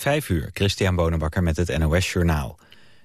Vijf uur, Christian Bonenbakker met het NOS Journaal.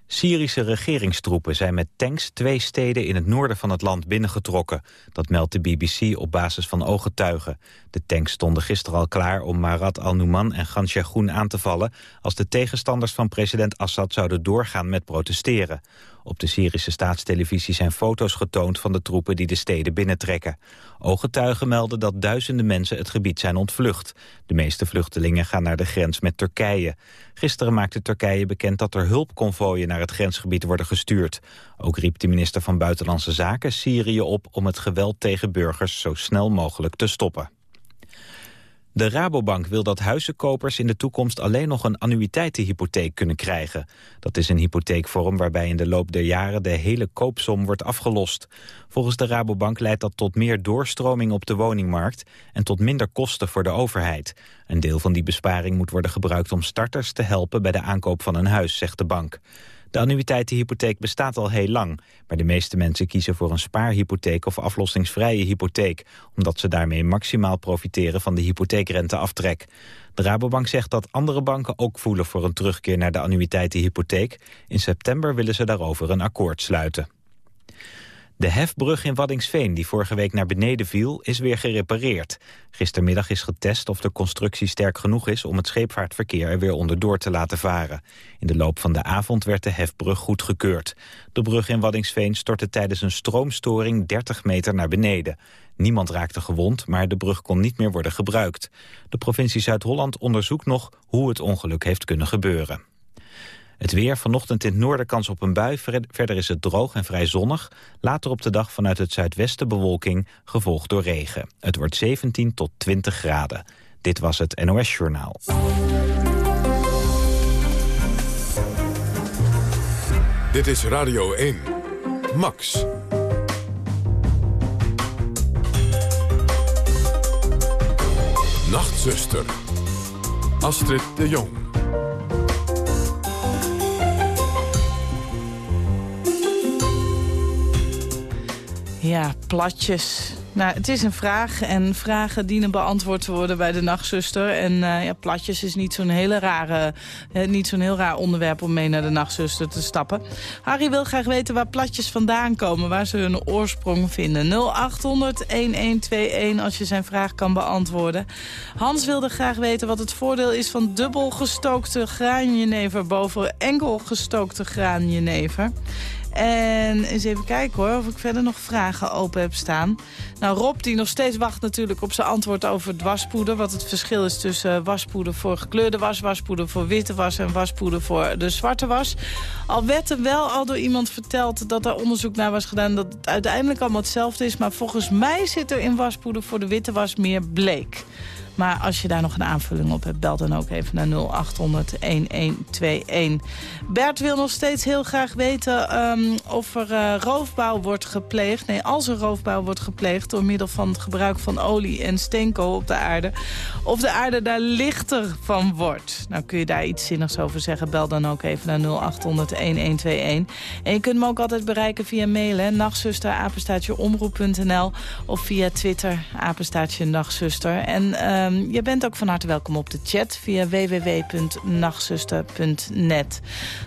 Syrische regeringstroepen zijn met tanks twee steden in het noorden van het land binnengetrokken. Dat meldt de BBC op basis van ooggetuigen. De tanks stonden gisteren al klaar om Marat al-Numan en Gan aan te vallen... als de tegenstanders van president Assad zouden doorgaan met protesteren. Op de Syrische staatstelevisie zijn foto's getoond van de troepen die de steden binnentrekken. Ooggetuigen melden dat duizenden mensen het gebied zijn ontvlucht. De meeste vluchtelingen gaan naar de grens met Turkije. Gisteren maakte Turkije bekend dat er hulpconvooien naar het grensgebied worden gestuurd. Ook riep de minister van Buitenlandse Zaken Syrië op om het geweld tegen burgers zo snel mogelijk te stoppen. De Rabobank wil dat huizenkopers in de toekomst alleen nog een annuïteitenhypotheek kunnen krijgen. Dat is een hypotheekvorm waarbij in de loop der jaren de hele koopsom wordt afgelost. Volgens de Rabobank leidt dat tot meer doorstroming op de woningmarkt en tot minder kosten voor de overheid. Een deel van die besparing moet worden gebruikt om starters te helpen bij de aankoop van een huis, zegt de bank. De annuïteitenhypotheek bestaat al heel lang, maar de meeste mensen kiezen voor een spaarhypotheek of aflossingsvrije hypotheek, omdat ze daarmee maximaal profiteren van de hypotheekrenteaftrek. De Rabobank zegt dat andere banken ook voelen voor een terugkeer naar de annuïteitenhypotheek. In september willen ze daarover een akkoord sluiten. De hefbrug in Waddingsveen, die vorige week naar beneden viel, is weer gerepareerd. Gistermiddag is getest of de constructie sterk genoeg is om het scheepvaartverkeer er weer onderdoor te laten varen. In de loop van de avond werd de hefbrug goedgekeurd. De brug in Waddingsveen stortte tijdens een stroomstoring 30 meter naar beneden. Niemand raakte gewond, maar de brug kon niet meer worden gebruikt. De provincie Zuid-Holland onderzoekt nog hoe het ongeluk heeft kunnen gebeuren. Het weer, vanochtend in het noorden kans op een bui. Verder is het droog en vrij zonnig. Later op de dag vanuit het zuidwesten bewolking, gevolgd door regen. Het wordt 17 tot 20 graden. Dit was het NOS Journaal. Dit is Radio 1. Max. Nachtzuster. Astrid de Jong. Ja, platjes. Nou, het is een vraag en vragen dienen beantwoord te worden bij de nachtzuster. En uh, ja, platjes is niet zo'n hele rare, uh, niet zo'n heel raar onderwerp om mee naar de nachtzuster te stappen. Harry wil graag weten waar platjes vandaan komen, waar ze hun oorsprong vinden. 0800-1121 als je zijn vraag kan beantwoorden. Hans wilde graag weten wat het voordeel is van dubbel gestookte graanjenever boven enkel gestookte graanjenever. En eens even kijken hoor, of ik verder nog vragen open heb staan. Nou, Rob die nog steeds wacht natuurlijk op zijn antwoord over waspoeder. Wat het verschil is tussen waspoeder voor gekleurde was... waspoeder voor witte was en waspoeder voor de zwarte was. Al werd er wel al door iemand verteld dat er onderzoek naar was gedaan... dat het uiteindelijk allemaal hetzelfde is. Maar volgens mij zit er in waspoeder voor de witte was meer bleek. Maar als je daar nog een aanvulling op hebt, bel dan ook even naar 0800-1121. Bert wil nog steeds heel graag weten um, of er uh, roofbouw wordt gepleegd. Nee, als er roofbouw wordt gepleegd door middel van het gebruik van olie en steenkool op de aarde. Of de aarde daar lichter van wordt. Nou, kun je daar iets zinnigs over zeggen, bel dan ook even naar 0800-1121. En je kunt me ook altijd bereiken via mailen, nachtzuster, apenstaatje omroep.nl. Of via Twitter, apenstaatje nachtzuster. En... Uh, Um, je bent ook van harte welkom op de chat via www.nachtzuster.net.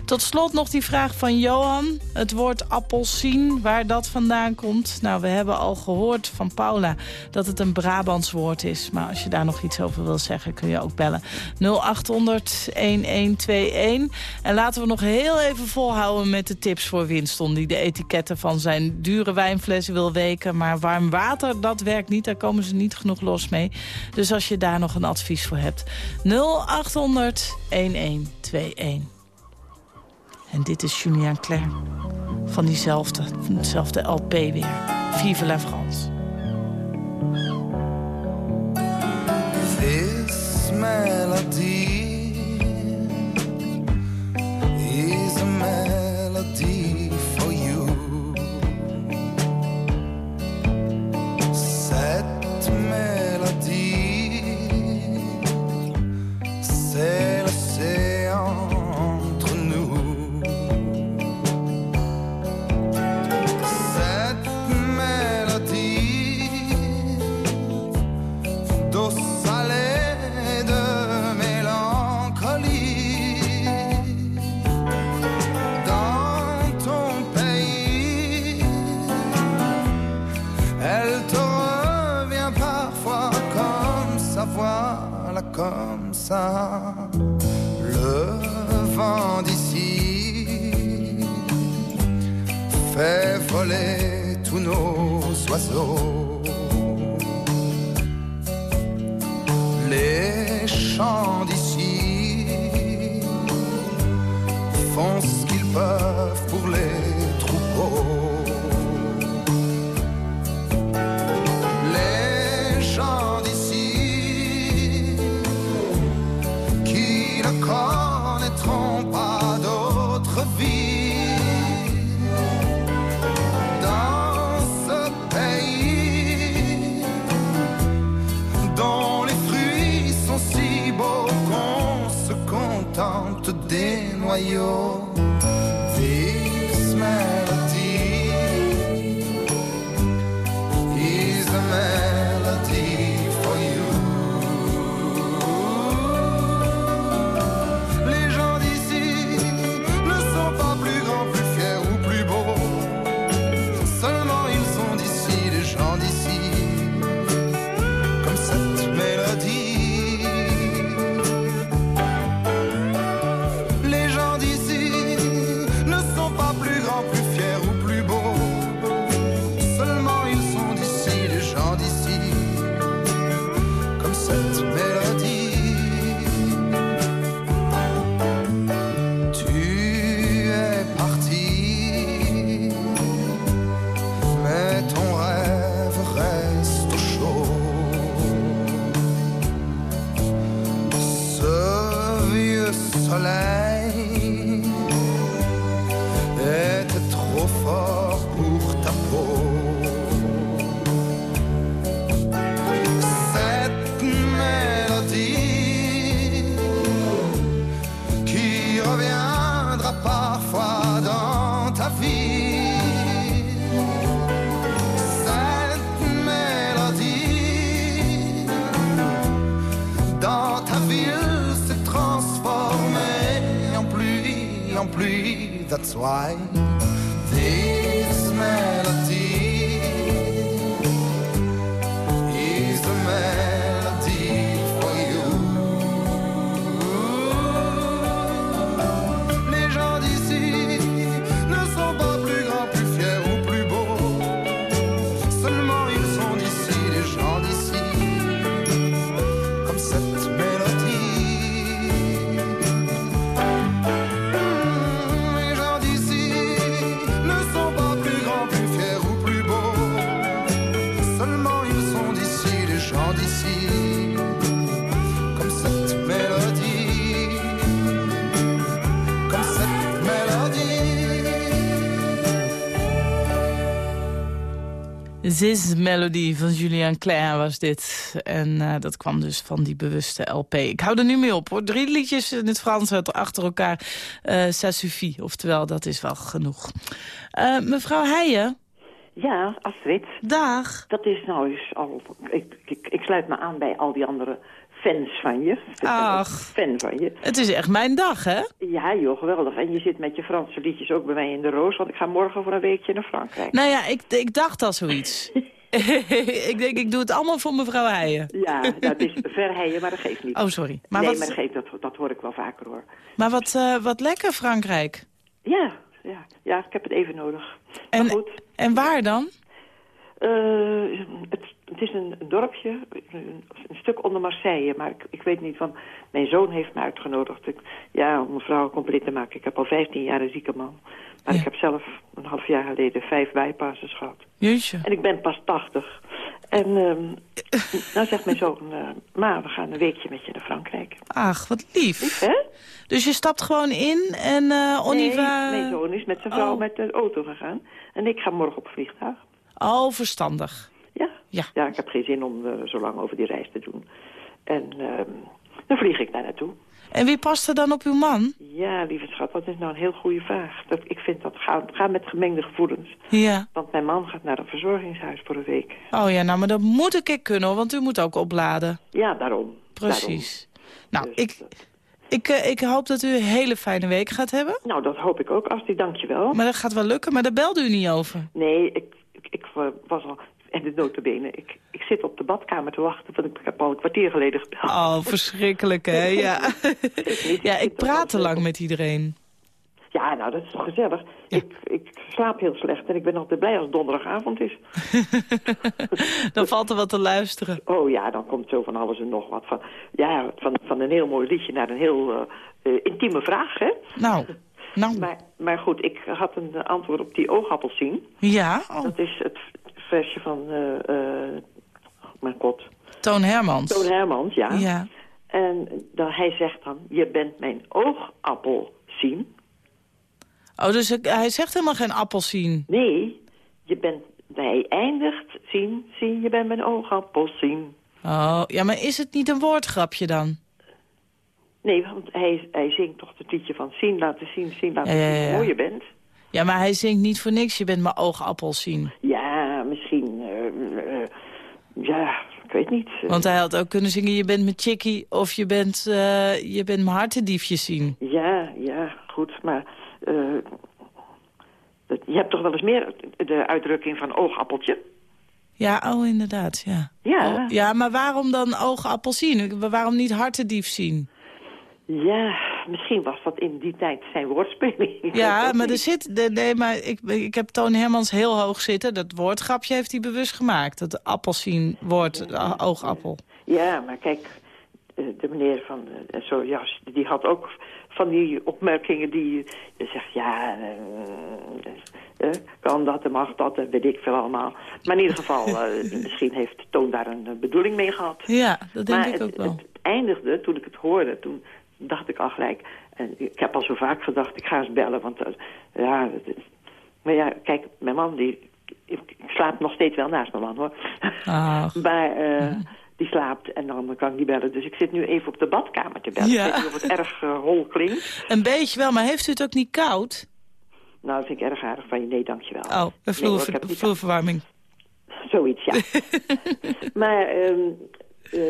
Tot slot nog die vraag van Johan. Het woord appelsien, waar dat vandaan komt. Nou, we hebben al gehoord van Paula dat het een Brabants woord is. Maar als je daar nog iets over wil zeggen, kun je ook bellen. 0800 1121. En laten we nog heel even volhouden met de tips voor Winston... die de etiketten van zijn dure wijnflessen wil weken. Maar warm water, dat werkt niet. Daar komen ze niet genoeg los mee. Dus als je daar nog een advies voor hebt. 0800 1121. En dit is Julien Clerc van diezelfde, van LP weer. Vive la France. Le vent d'ici fait voler tous nos oiseaux. Les chants d'ici font ce qu'ils peuvent pour les en pluie. That's why this melody This Melody van Julian Claire was dit. En eh, dat kwam dus van die bewuste LP. Ik hou er nu mee op hoor. Drie liedjes in het Frans achter elkaar. eh ça suffit. Oftewel, dat is wel genoeg. Eh, mevrouw Heijen, Ja, Astrid, dag. dat is nou eens al... Ik, ik, ik sluit me aan bij al die andere fans van je. Ach. Fan van je. Het is echt mijn dag, hè? Ja, joh, geweldig. En je zit met je Franse liedjes ook bij mij in de roos, want ik ga morgen voor een weekje naar Frankrijk. Nou ja, ik, ik dacht al zoiets. ik denk, ik doe het allemaal voor mevrouw Heijen. Ja, dat is verheien, maar dat geeft niet. Oh, sorry. Maar nee, wat, maar dat, geeft, dat, dat hoor ik wel vaker hoor. maar wat, eh, wat lekker, Frankrijk. Ja, ja, ja, ik heb het even nodig. En, maar goed, en waar dan? eh, het, het is een dorpje, een, een stuk onder Marseille, maar ik, ik weet niet van... Mijn zoon heeft me uitgenodigd. Ik, ja, om een vrouw compleet te maken. Ik heb al 15 jaar een zieke man. Maar Ja. ik heb zelf een half jaar geleden vijf bijpasses gehad. Jeetje. En ik ben pas 80. En ehm nou zegt mijn zoon, eh, ma, we gaan een weekje met je naar Frankrijk. Ach, wat lief. Hè? Dus je stapt gewoon in en eh Oniva... Nee, mijn zoon is met zijn vrouw Oh. met de auto gegaan. En ik ga morgen op vliegtuig. Oh, verstandig. Ja. Ja. ik heb geen zin om eh, zo lang over die reis te doen. En ehm, dan vlieg ik daar naartoe. En wie past er dan op uw man? Ja, lieve schat, dat is nou een heel goede vraag. Dat, ik vind dat ga, ga met gemengde gevoelens. Ja. Want mijn man gaat naar een verzorgingshuis voor een week. Oh ja, nou, maar dat moet ik ik kunnen, want u moet ook opladen. Ja, daarom. Precies. Nou, Dus, ik, ik, eh, ik hoop dat u een hele fijne week gaat hebben. Nou, dat hoop ik ook, Astrid, dank je wel. Maar dat gaat wel lukken, maar daar belde u niet over. Nee, ik, ik, ik eh, was al... En de notabene, ik, ik zit op de badkamer te wachten, want ik heb al een kwartier geleden gebeld. Oh, verschrikkelijk, hè? Ja, ja Ik praat te lang met iedereen. Ja, nou, dat is toch gezellig. Ja. Ik, ik slaap heel slecht en ik ben altijd blij als het donderdagavond is. Dan valt er wat te luisteren. Oh ja, dan komt zo van alles en nog wat. Van, ja, van, van een heel mooi liedje naar een heel eh, eh, intieme vraag, hè? Nou, nou, Maar, maar goed, ik had een antwoord op die oogappels zien. ja. Oh, Dat is het versje van, eh eh, oh, mijn god, Toon Hermans. Toon Hermans, ja. Ja. En dan, hij zegt dan, je bent mijn oogappel zien. Oh, dus hij zegt helemaal geen appelsien. Nee, je bent, hij eindigt, zien, zien, je bent mijn oogappel zien. Oh, ja, maar is het niet een woordgrapje dan? Nee, want hij, hij zingt toch het liedje van zien, laten zien, zien, laten zien hoe mooi je bent. Ja, maar hij zingt niet voor niks. Je bent mijn oogappelsien. Ja, misschien, eh, eh, ja, ik weet niet. Want hij had ook kunnen zingen, je bent mijn chickie of je bent, eh, je bent mijn hartendiefje zien. Ja, ja, goed, maar dat- je hebt toch wel eens meer de uitdrukking van oogappeltje? Ja, oh inderdaad, ja. Ja. Oh, ja, maar waarom dan oogappelsien? Waarom niet hartendief zien? Ja, misschien was dat in die tijd zijn woordspeling. Ja, het maar er zit... de- Nee, maar ik, ik heb Toon Hermans heel hoog zitten. Dat woordgrapje heeft hij bewust gemaakt. Dat appelsien woord eh, oogappel. Ja, maar kijk, eh, de meneer van zo, ja, die had ook van die opmerkingen die je zegt, ja, eh, eh, kan dat en mag dat en weet ik veel allemaal. Maar in ieder geval, eh, misschien heeft Toon daar een eh, bedoeling mee gehad. Ja, dat denk maar ik het, ook wel. het eindigde, toen ik het hoorde, toen dacht ik al gelijk... En ik heb al zo vaak gedacht, ik ga eens bellen, want eh, ja... maar ja, kijk, mijn man, die... Ik, slaap nog steeds wel naast mijn man, hoor. Ach. maar eh, die slaapt en dan kan ik niet bellen. Dus ik zit nu even op de badkamer te bellen. Ja. Ik weet niet of het erg eh, hol klinkt. Een beetje wel, maar heeft u het ook niet koud? Nou, dat vind ik erg aardig van je. Nee, dankjewel. Oh, een Nee, vloer, hoor, niet vloerverwarming. Zoiets, ja. maar, ehm, eh,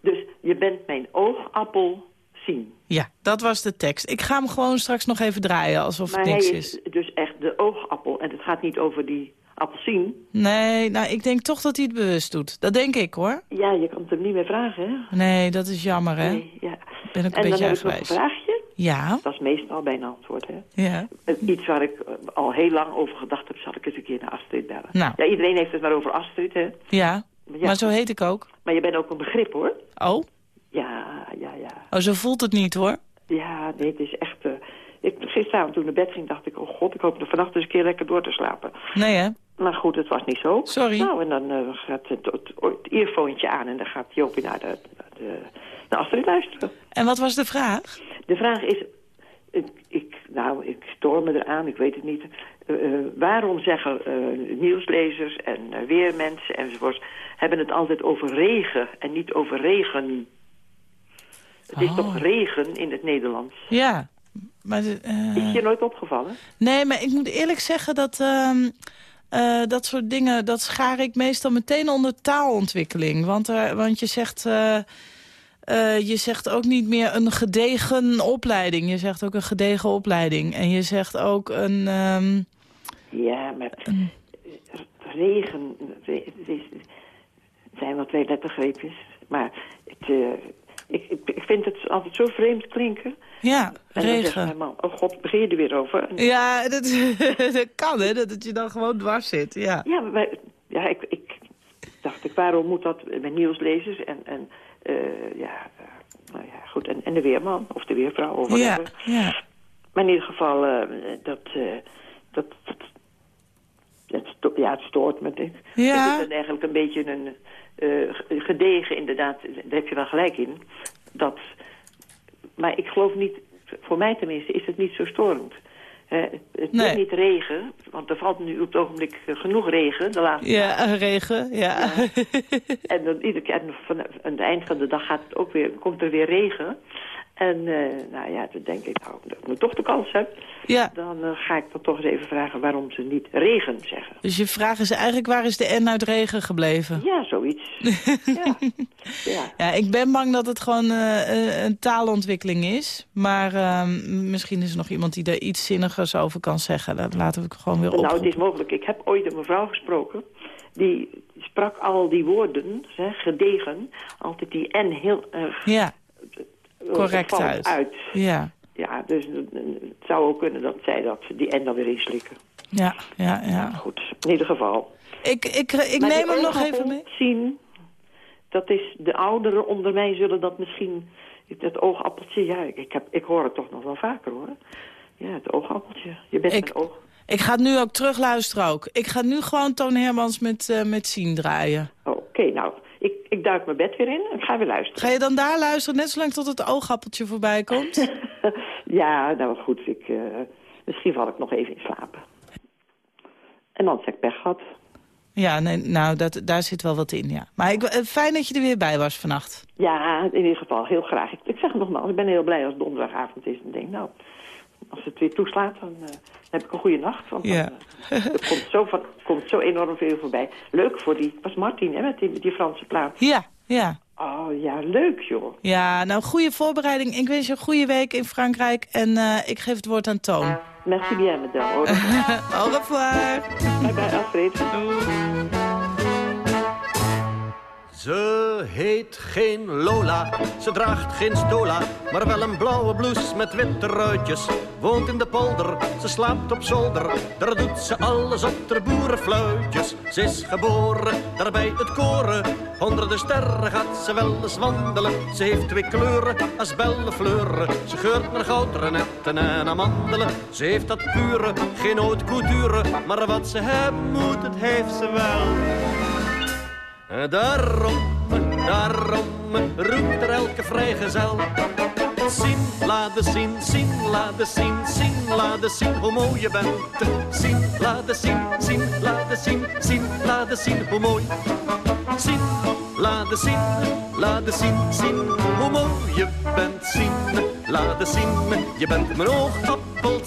dus je bent mijn oogappel zien. Ja, dat was de tekst. Ik ga hem gewoon straks nog even draaien, alsof Maar het hij niks is, is. dus echt de oogappel. En het gaat niet over die appelsien. Nee, nou, ik denk toch dat hij het bewust doet. Dat denk ik, hoor. Ja, je kan het hem niet meer vragen, hè? Nee, dat is jammer, hè? Nee, ja. Ben ik een En dan beetje heb ik nog een vraagje. Ja, Dat is meestal bij een antwoord, hè? ja. Eh, Iets waar ik eh, al heel lang over gedacht heb, zal ik eens een keer naar Astrid bellen. Nou. Ja, iedereen heeft het maar over Astrid, hè? Ja, Ja. maar zo heet ik ook. Maar je bent ook een begrip, hoor. Oh? Ja, ja, ja. Oh, zo voelt het niet, hoor. Ja, nee, het is echt... eh, ik, gisteravond toen ik naar bed ging, dacht ik... oh god, ik hoop er vannacht eens een keer lekker door te slapen. Nee, hè? Maar goed, het was niet zo. Sorry. Nou, en dan eh, gaat het, het, het aan en dan gaat Jopie naar, de, naar, de, naar Astrid luisteren. En wat was de vraag? De vraag is... Ik, ik, nou, ik stoor me eraan, ik weet het niet. Eh, waarom zeggen nieuwslezers en weermensen enzovoorts... hebben het altijd over regen en niet over regen? Het is Oh. toch regen in het Nederlands? Ja, maar... eh, Is je nooit opgevallen? Nee, maar ik moet eerlijk zeggen dat... ehm, eh, dat soort dingen, dat schaar ik meestal meteen onder taalontwikkeling. Want, er, want je zegt... eh, je zegt ook niet meer een gedegen opleiding. Je zegt ook een gedegen opleiding. En je zegt ook een... ehm, Ja, maar regen... re- Het, zijn wel twee lettergreepjes. Maar het, ik, ik, ik vind het altijd zo vreemd klinken. ja, En dan zegt regen. mijn man, oh god, begin je er weer over? En- Ja, dat, dat kan, hè? Dat het je dan gewoon dwars zit, ja. Ja, maar, ja ik, ik dacht, ik, waarom moet dat met nieuwslezers en, en eh, ja, eh, nou ja, goed, en, en de weerman of de weervrouw of Ja, whatever. ja. Maar in ieder geval, eh, dat, dat, dat, ja, het stoort me. Ik Ja. vind het dan eigenlijk een beetje een eh, ge- gedegen, inderdaad, daar heb je wel gelijk in. Dat, maar ik geloof niet, voor mij tenminste, is het niet zo storend. Het Nee. is niet regen, want er valt nu op het ogenblik genoeg regen, de laatste Ja, eh, regen, ja. en dan iedere keer aan het eind van de dag gaat het ook weer, komt er weer regen. En eh, nou ja, dan denk ik, nou, dat ik toch de kans heb... ja. dan eh, ga ik dan toch eens even vragen waarom ze niet regen zeggen. Dus je vraag is eigenlijk, waar is de N uit regen gebleven? Ja, zoiets. ja. ja. Ja, ik ben bang dat het gewoon eh, een taalontwikkeling is. Maar ehm, misschien is er nog iemand die daar iets zinnigers over kan zeggen. Dat laten we gewoon weer op. Nou, het is mogelijk. Ik heb ooit een mevrouw gesproken. die sprak al die woorden, hè, gedegen, altijd die N heel erg Ja, correct opvallend uit. Ja, Ja, dus eh, het zou ook kunnen dat zij dat, die N dan weer inslikken. ja, ja, ja. Goed, in ieder geval. Ik, ik, ik Maar neem hem nog even mee. zien, dat is, de ouderen onder mij zullen dat misschien, het oogappeltje, ja, ik, heb, ik hoor het toch nog wel vaker hoor. Ja, het oogappeltje. Je bent Ik- oog. Ik ga het nu ook terugluisteren ook. Ik ga nu gewoon Toon Hermans met, eh met Sien draaien. Oké, nou, ik, ik duik mijn bed weer in en ga weer luisteren. Ga je dan daar luisteren, net zolang tot het oogappeltje voorbij komt? ja, nou goed, ik, eh, misschien val ik nog even in slaap. En dan heb ik pech gehad. Ja, nee, nou, dat, daar zit wel wat in, ja. Maar ik, eh, fijn dat je er weer bij was vannacht. Ja, in ieder geval heel graag. Ik, ik zeg het nogmaals, ik ben heel blij als het donderdagavond is. En denk, nou, als het weer toeslaat, dan eh, heb ik een goede nacht. Want dan, Ja. eh, er komt zo, van, komt zo enorm veel voorbij. Leuk voor die, was Martin, hè, met die, die Franse plaat. Ja, ja. Oh ja, leuk joh. Ja, nou, goede voorbereiding. Ik wens je een goede week in Frankrijk. En eh, ik geef het woord aan Toon. Merci bien, madame. Au revoir. Bye bye, Astrid. Ze heet geen Lola, ze draagt geen stola, maar wel een blauwe blouse met witte ruitjes. Woont in de polder, ze slaapt op zolder, daar doet ze alles op de boerenfluitjes. Ze is geboren, daar bij het koren, onder de sterren gaat ze wel eens wandelen. Ze heeft twee kleuren als bellefleuren, ze geurt naar goudrenetten en amandelen. Ze heeft dat pure, geen haute couture, maar wat ze hebben moet, het heeft ze wel. Daarom, daarom roept er elke vrijgezel. Zien, laat eens zien, zien, laat eens zien, zien, laat eens zien hoe mooi je bent. Zien, laat eens zien, zien, laat eens zien, zien, laat eens zien hoe mooi. Zien, laat eens zien, laat eens zien, zien hoe mooi je bent. Zien, laat eens zien, je bent mijn oogappel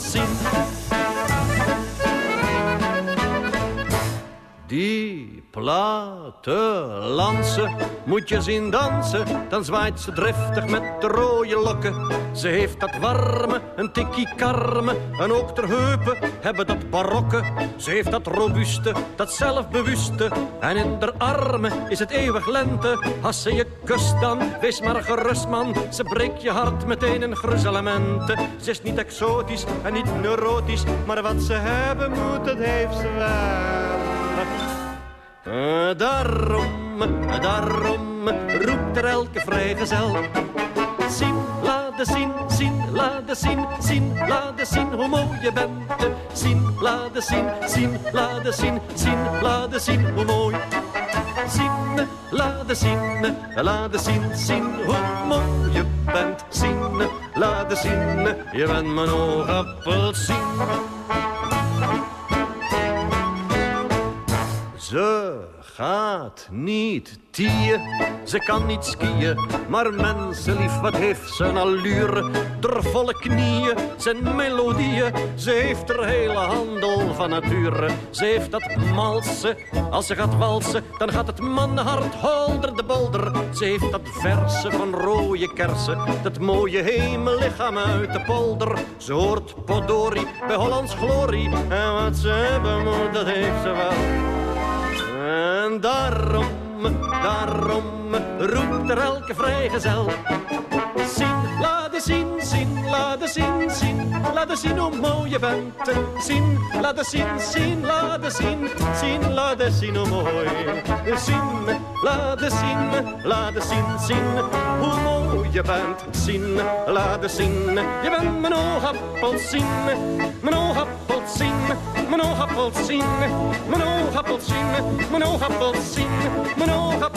Die plattelandse moet je zien dansen, dan zwaait ze driftig met de rode lokken. Ze heeft dat warme, een tikkie karme, en ook ter heupen hebben dat barokke. Ze heeft dat robuuste, dat zelfbewuste, en in haar armen is het eeuwig lente. Als ze je kust dan, wees maar gerust man, ze breekt je hart meteen in gruzelementen. Ze is niet exotisch en niet neurotisch, maar wat ze hebben moet, dat heeft ze wel. Eh, daarom, eh, daarom roept er elke vrijgezel. Zien, laat de zien, zien, laat de zien, zien, laat de zien hoe mooi je bent. Zien, laat de zien, zien, laat de zien, zien, laat de zien hoe mooi. Zien, laat de zien, laat de zien, zien hoe mooi je bent. Zien, laat de zien, je bent mijn oogappelsien. Ze gaat niet tieën, ze kan niet skiën, maar mensenlief, wat heeft ze een allure. Der volle knieën, zijn melodieën, ze heeft er hele handel van nature. Ze heeft dat malsen, als ze gaat walsen, dan gaat het mannenhart holder de bolder. Ze heeft dat verse van rode kersen, dat mooie hemellichaam uit de polder. Ze hoort Podori bij Hollands glorie, en wat ze hebben moet, dat heeft ze wel. En daarom, daarom roept er elke vrijgezel. Zien, laat eens zien, zien, laat eens zien, zien, laat eens zien hoe mooi je bent. Zien, laat eens zien, zien, laat eens zien, zien, laat eens zien hoe mooi. Zien, laat eens zien, laat eens zien, zien, hoe mooi je bent. Zien, laat eens zien, je bent mijn mijn oogappelsien, mijn oogappelsien, mijn oogappelsien, mijn oogappelsien, mijn oogappelsien, mijn oogappelsien.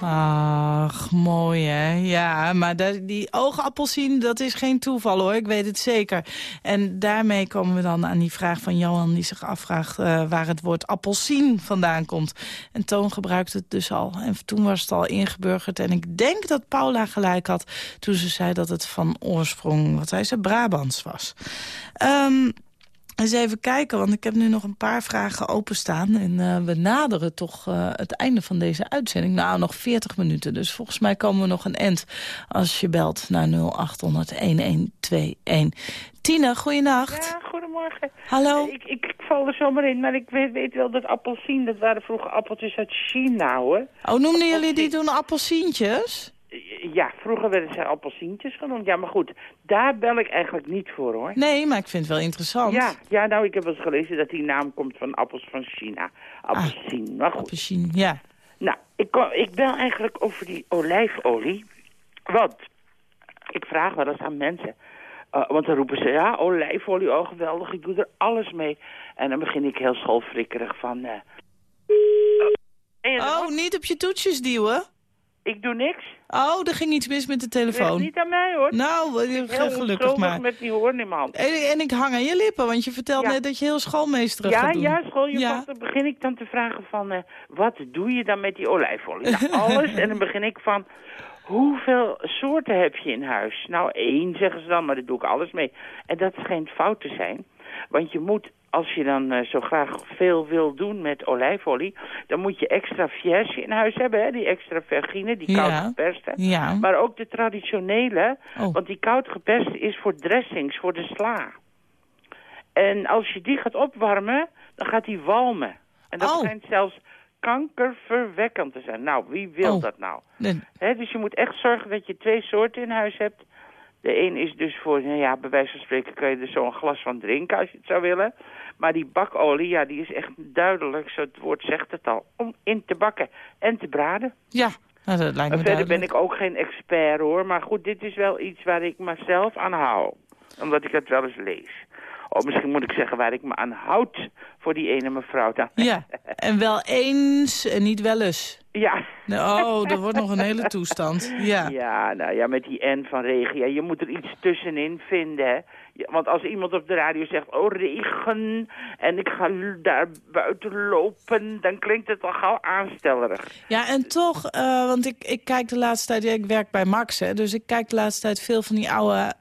Ach, mooi hè. Ja, maar die oogappelsien, dat is geen toeval hoor. Ik weet het zeker. En daarmee komen we dan aan die vraag van Johan... die zich afvraagt eh, waar het woord appelsien vandaan komt. En Toon gebruikt het dus al. En toen was het al ingeburgerd. En ik denk dat Paula gelijk had toen ze zei dat het van oorsprong... wat zei ze, Brabants was. Ehm, Eens even kijken, want ik heb nu nog een paar vragen openstaan. En eh, we naderen toch eh, het einde van deze uitzending. Nou, nog 40 minuten. Dus volgens mij komen we nog een end als je belt naar 0800-1121. Tine, goeienacht. Ja, goedemorgen. Hallo. Ik, ik, ik val er zomaar in, maar ik weet, weet wel dat appelsien, dat waren vroeger appeltjes uit China, hoor. Oh, noemden jullie die toen appelsientjes? Ja, vroeger werden ze appelsientjes genoemd. Ja, maar goed, daar bel ik eigenlijk niet voor, hoor. Nee, maar ik vind het wel interessant. Ja, ja, nou, ik heb wel eens gelezen dat die naam komt van appels van China. Appelsien, maar goed. Appelsien, ja. Nou, ik, kom, ik bel eigenlijk over die olijfolie. Want ik vraag wel eens aan mensen. eh, want dan roepen ze, ja, olijfolie, oh geweldig, ik doe er alles mee. En dan begin ik heel schoolfrikkerig van... eh, Oh, niet op je toetjes duwen? Ik doe niks. Oh, er ging iets mis met de telefoon. niet aan mij, hoor. Nou, eh, Heel gelukkig maar. met die hoorn in mijn hand. En, en ik hang aan je lippen, want je vertelt Ja. net dat je heel schoolmeesterig Ja, gaat doen. ja, schooljuffrouw, Ja. dan begin ik dan te vragen van... eh, wat doe je dan met die olijfolie? Nou, alles. en dan begin ik van... Hoeveel soorten heb je in huis? Nou, één, zeggen ze dan, maar daar doe ik alles mee. En dat schijnt fout te zijn. Want je moet, als je dan eh, zo graag veel wil doen met olijfolie... dan moet je extra vierge in huis hebben, hè? Die extra vergine, die Ja. koud geperste. Ja. Maar ook de traditionele, Oh. want die koud geperste is voor dressings, voor de sla. En als je die gaat opwarmen, dan gaat die walmen. En dat Oh. schijnt zelfs kankerverwekkend te zijn. Nou, wie wil Oh. dat nou? Nee. Hè, dus je moet echt zorgen dat je twee soorten in huis hebt. De een is dus voor, nou ja, bij wijze van spreken kun je er zo'n glas van drinken als je het zou willen. Maar die bakolie, ja, die is echt duidelijk, zo het woord zegt het al, om in te bakken en te braden. Ja, nou, dat lijkt me En verder duidelijk. ben ik ook geen expert hoor, maar goed, dit is wel iets waar ik mezelf aan hou. Omdat ik het wel eens lees. Of misschien moet ik zeggen waar ik me aan houd voor die ene mevrouw dan. Ja, en wel eens en niet wel eens. Ja. Oh, dat wordt nog een hele toestand. Ja. Ja, nou ja, met die N van regen. Ja, je moet er iets tussenin vinden, hè. Ja, want als iemand op de radio zegt, oh regen, en ik ga daar buiten lopen, dan klinkt het al gauw aanstellerig. Ja, en toch, eh, want ik, ik kijk de laatste tijd, ja, ik werk bij Max, hè, dus ik kijk de laatste tijd veel van die oude,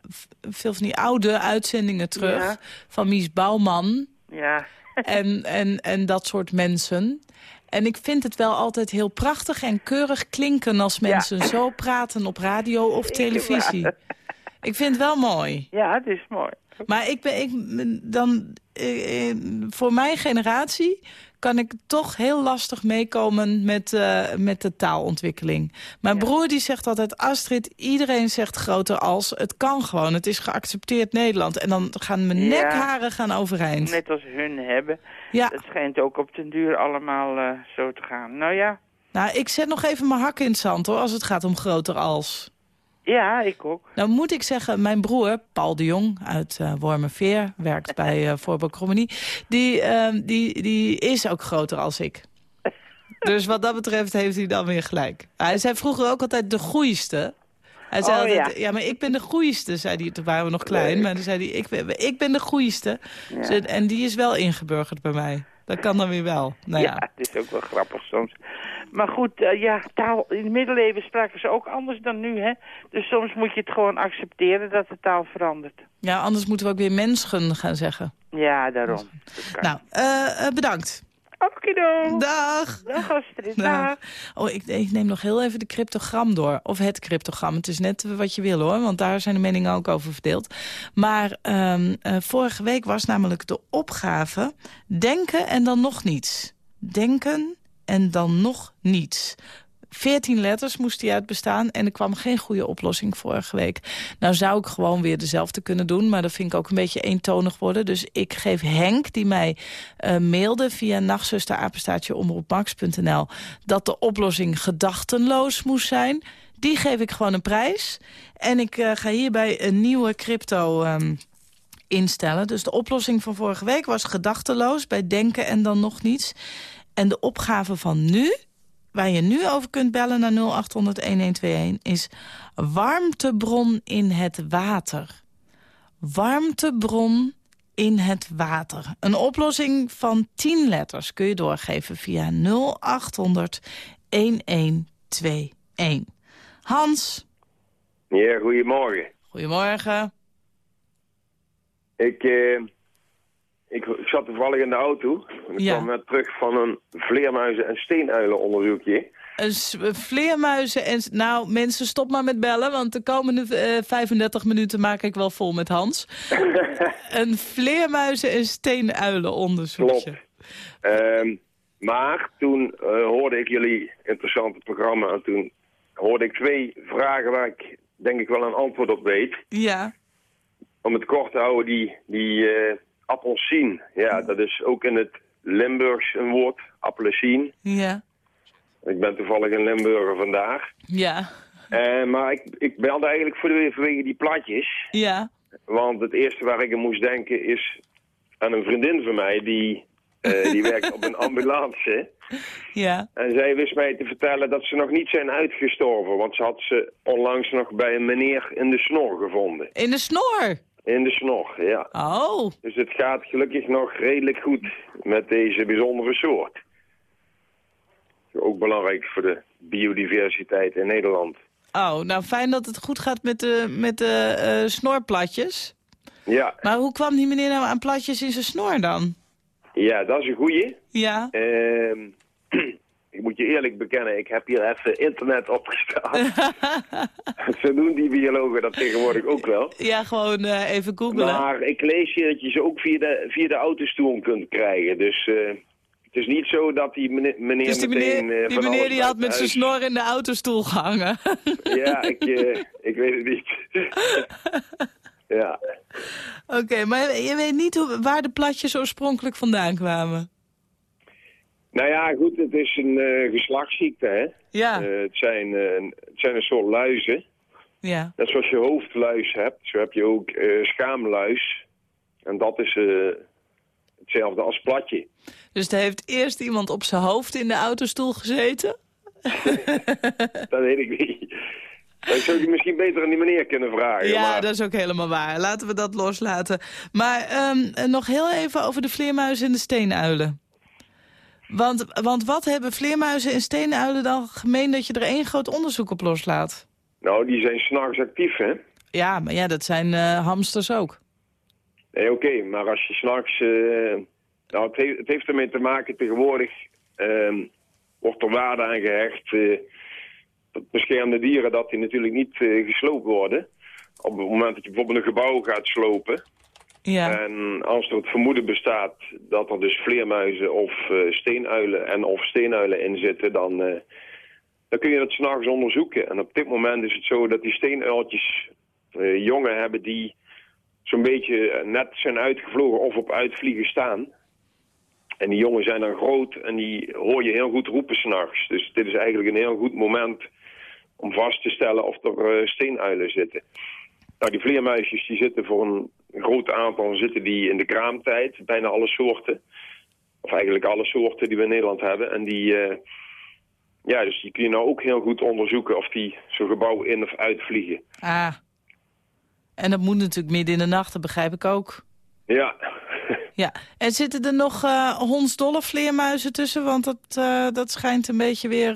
veel van die oude uitzendingen terug. Ja. Van Mies Bouwman Ja. en, en, en dat soort mensen. En ik vind het wel altijd heel prachtig en keurig klinken als mensen zo praten op radio of televisie. Ik vind het wel mooi. Ja, het is mooi. Maar ik ben, ik, dan, eh, eh, voor mijn generatie kan ik toch heel lastig meekomen met, eh, met de taalontwikkeling. Mijn broer die zegt altijd, Astrid, iedereen zegt groter als. Het kan gewoon, het is geaccepteerd Nederland. En dan gaan mijn Ja. nekharen gaan overeind. Net als hun hebben. Ja. Het schijnt ook op den duur allemaal zo te gaan. Nou ja, Nou, ik zet nog even mijn hak in het zand hoor, als het gaat om groter als. Ja, ik ook. Nou moet ik zeggen, mijn broer, Paul de Jong uit eh Wormerveer, werkt bij eh Voorbouw Comedy, die, ehm, die, die is ook groter als ik. Dus wat dat betreft heeft hij dan weer gelijk. Hij zei vroeger ook altijd de goeiste. Hij zei Oh, altijd, ja. ja. maar ik ben de goeiste, zei hij. Toen waren we nog klein, maar dan zei hij, ik ben, ik ben de goeiste. Ja. En die is wel ingeburgerd bij mij. Dat kan dan weer wel. Nou ja. ja. het is ook wel grappig soms. Maar goed, eh, ja, taal, in het middeleeuwen spraken ze ook anders dan nu, hè. Dus soms moet je het gewoon accepteren dat de taal verandert. ja, anders moeten we ook weer mensen gaan zeggen. Ja, daarom. Nou, eh, eh, bedankt. Okido. Dag. Dag Astrid, dag. Oh, ik, ik neem nog heel even de cryptogram door. Of het cryptogram. Het is net wat je wil hoor, want daar zijn de meningen ook over verdeeld. Maar ehm, eh, vorige week was namelijk de opgave... denken en dan nog niets. Denken en dan nog niets. 14 letters moest hij uitbestaan en er kwam geen goede oplossing vorige week. Nou zou ik gewoon weer dezelfde kunnen doen, maar dat vind ik ook een beetje eentonig worden. Dus ik geef Henk, die mij eh, mailde via nachtzusterapenstaatje omroepmax.nl... dat de oplossing gedachtenloos moest zijn. Die geef ik gewoon een prijs. En ik eh, ga hierbij een nieuwe crypto... ehm, instellen. Dus de oplossing van vorige week was gedachteloos... bij denken en dan nog niets. En de opgave van nu waar je nu over kunt bellen naar 0800-1121... is warmtebron in het water. Warmtebron in het water. Een oplossing van 10 letters kun je doorgeven via 0800-1121. Hans, Ja, goedemorgen. goedemorgen. Ik, eh, ik, ik zat toevallig in de auto. En ik Ja. kwam net terug van een vleermuizen- en steenuilenonderzoekje. Een vleermuizen en... Nou, mensen, stop maar met bellen, want de komende eh, 35 minuten maak ik wel vol met Hans. een vleermuizen- en steenuilen onderzoekje. Klopt. Ehm, maar toen eh, hoorde ik jullie interessante programma en toen hoorde ik twee vragen waar ik denk ik wel een antwoord op weet. Ja, Om het kort te houden, die, die eh appelsien, ja, dat is ook in het Limburgs een woord, appelsien. ja, Ik ben toevallig in Limburger vandaag. ja, Eh, maar ik, ik belde eigenlijk voor de, vanwege die platjes. ja. Want het eerste waar ik aan moest denken is aan een vriendin van mij die, eh, die werkt op een ambulance. Ja, En zij wist mij te vertellen dat ze nog niet zijn uitgestorven. Want ze had ze onlangs nog bij een meneer in de snor gevonden. in de snor. In de snor, ja. Oh, Dus het gaat gelukkig nog redelijk goed met deze bijzondere soort. Ook belangrijk voor de biodiversiteit in Nederland. oh, nou fijn dat het goed gaat met de, met de eh, snorplatjes. Ja, Maar hoe kwam die meneer nou aan platjes in zijn snor dan? ja dat is een goeie. Ja, Ehm, ik moet je eerlijk bekennen, ik heb hier even internet opgestaan. Zo doen die biologen dat tegenwoordig ook wel. ja gewoon eh, even googlen. Maar ik lees hier dat je ze ook via de, via de autostoel kunt krijgen. Dus eh, het is niet zo dat die meneer, meneer dus die meteen... meneer, eh, die, meneer alles die had met zijn snor in de autostoel gehangen. Ja, ik, ik weet het niet. ja. Oké, maar je weet niet hoe, waar de platjes oorspronkelijk vandaan kwamen? Nou ja, goed, het is een eh, geslachtsziekte, hè. Ja, Eh, het, zijn, eh, een- het zijn een soort luizen. ja. Net zoals je hoofdluis hebt, zo heb je ook schaamluis. En dat is hetzelfde als platje. Dus er heeft eerst iemand op zijn hoofd in de autostoel gezeten? Dat weet ik niet. Dat zou je misschien beter aan die meneer kunnen vragen. Ja, maar... dat is ook helemaal waar. Laten we dat loslaten. Maar ehm, eh, nog heel even over de vleermuizen en de steenuilen. Want, want wat hebben vleermuizen en steenuilen dan gemeen dat je er één groot onderzoek op loslaat? Nou, die zijn s'nachts actief, hè? Ja, maar ja, dat zijn eh, hamsters ook. Nee, oké, maar als je s'nachts... eh nou, het heeft, het heeft ermee te maken tegenwoordig... ehm, wordt er waarde aan gehecht... eh, dat beschermde dieren, dat die natuurlijk niet gesloopt worden. Op het moment dat je bijvoorbeeld een gebouw gaat slopen... Ja, En als er het vermoeden bestaat dat er dus vleermuizen of eh, steenuilen en of steenuilen in zitten, dan, eh, dan kun je dat s'nachts onderzoeken. En op dit moment is het zo dat die steenuiltjes eh, jongen hebben die zo'n beetje net zijn uitgevlogen of op uitvliegen staan. En die jongen zijn dan groot en die hoor je heel goed roepen s'nachts. Dus dit is eigenlijk een heel goed moment om vast te stellen of er steenuilen zitten. Nou, die vleermuisjes die zitten voor een groot aantal zitten die in de kraamtijd, bijna alle soorten. Of eigenlijk alle soorten die we in Nederland hebben. En die, eh, ja, dus die kun je nou ook heel goed onderzoeken of die zo'n gebouw in of uitvliegen. ah. En dat moet natuurlijk midden in de nacht, dat begrijp ik ook. Ja, Ja, en zitten er nog eh hondsdolle vleermuizen tussen? Want dat, eh, dat schijnt een beetje weer...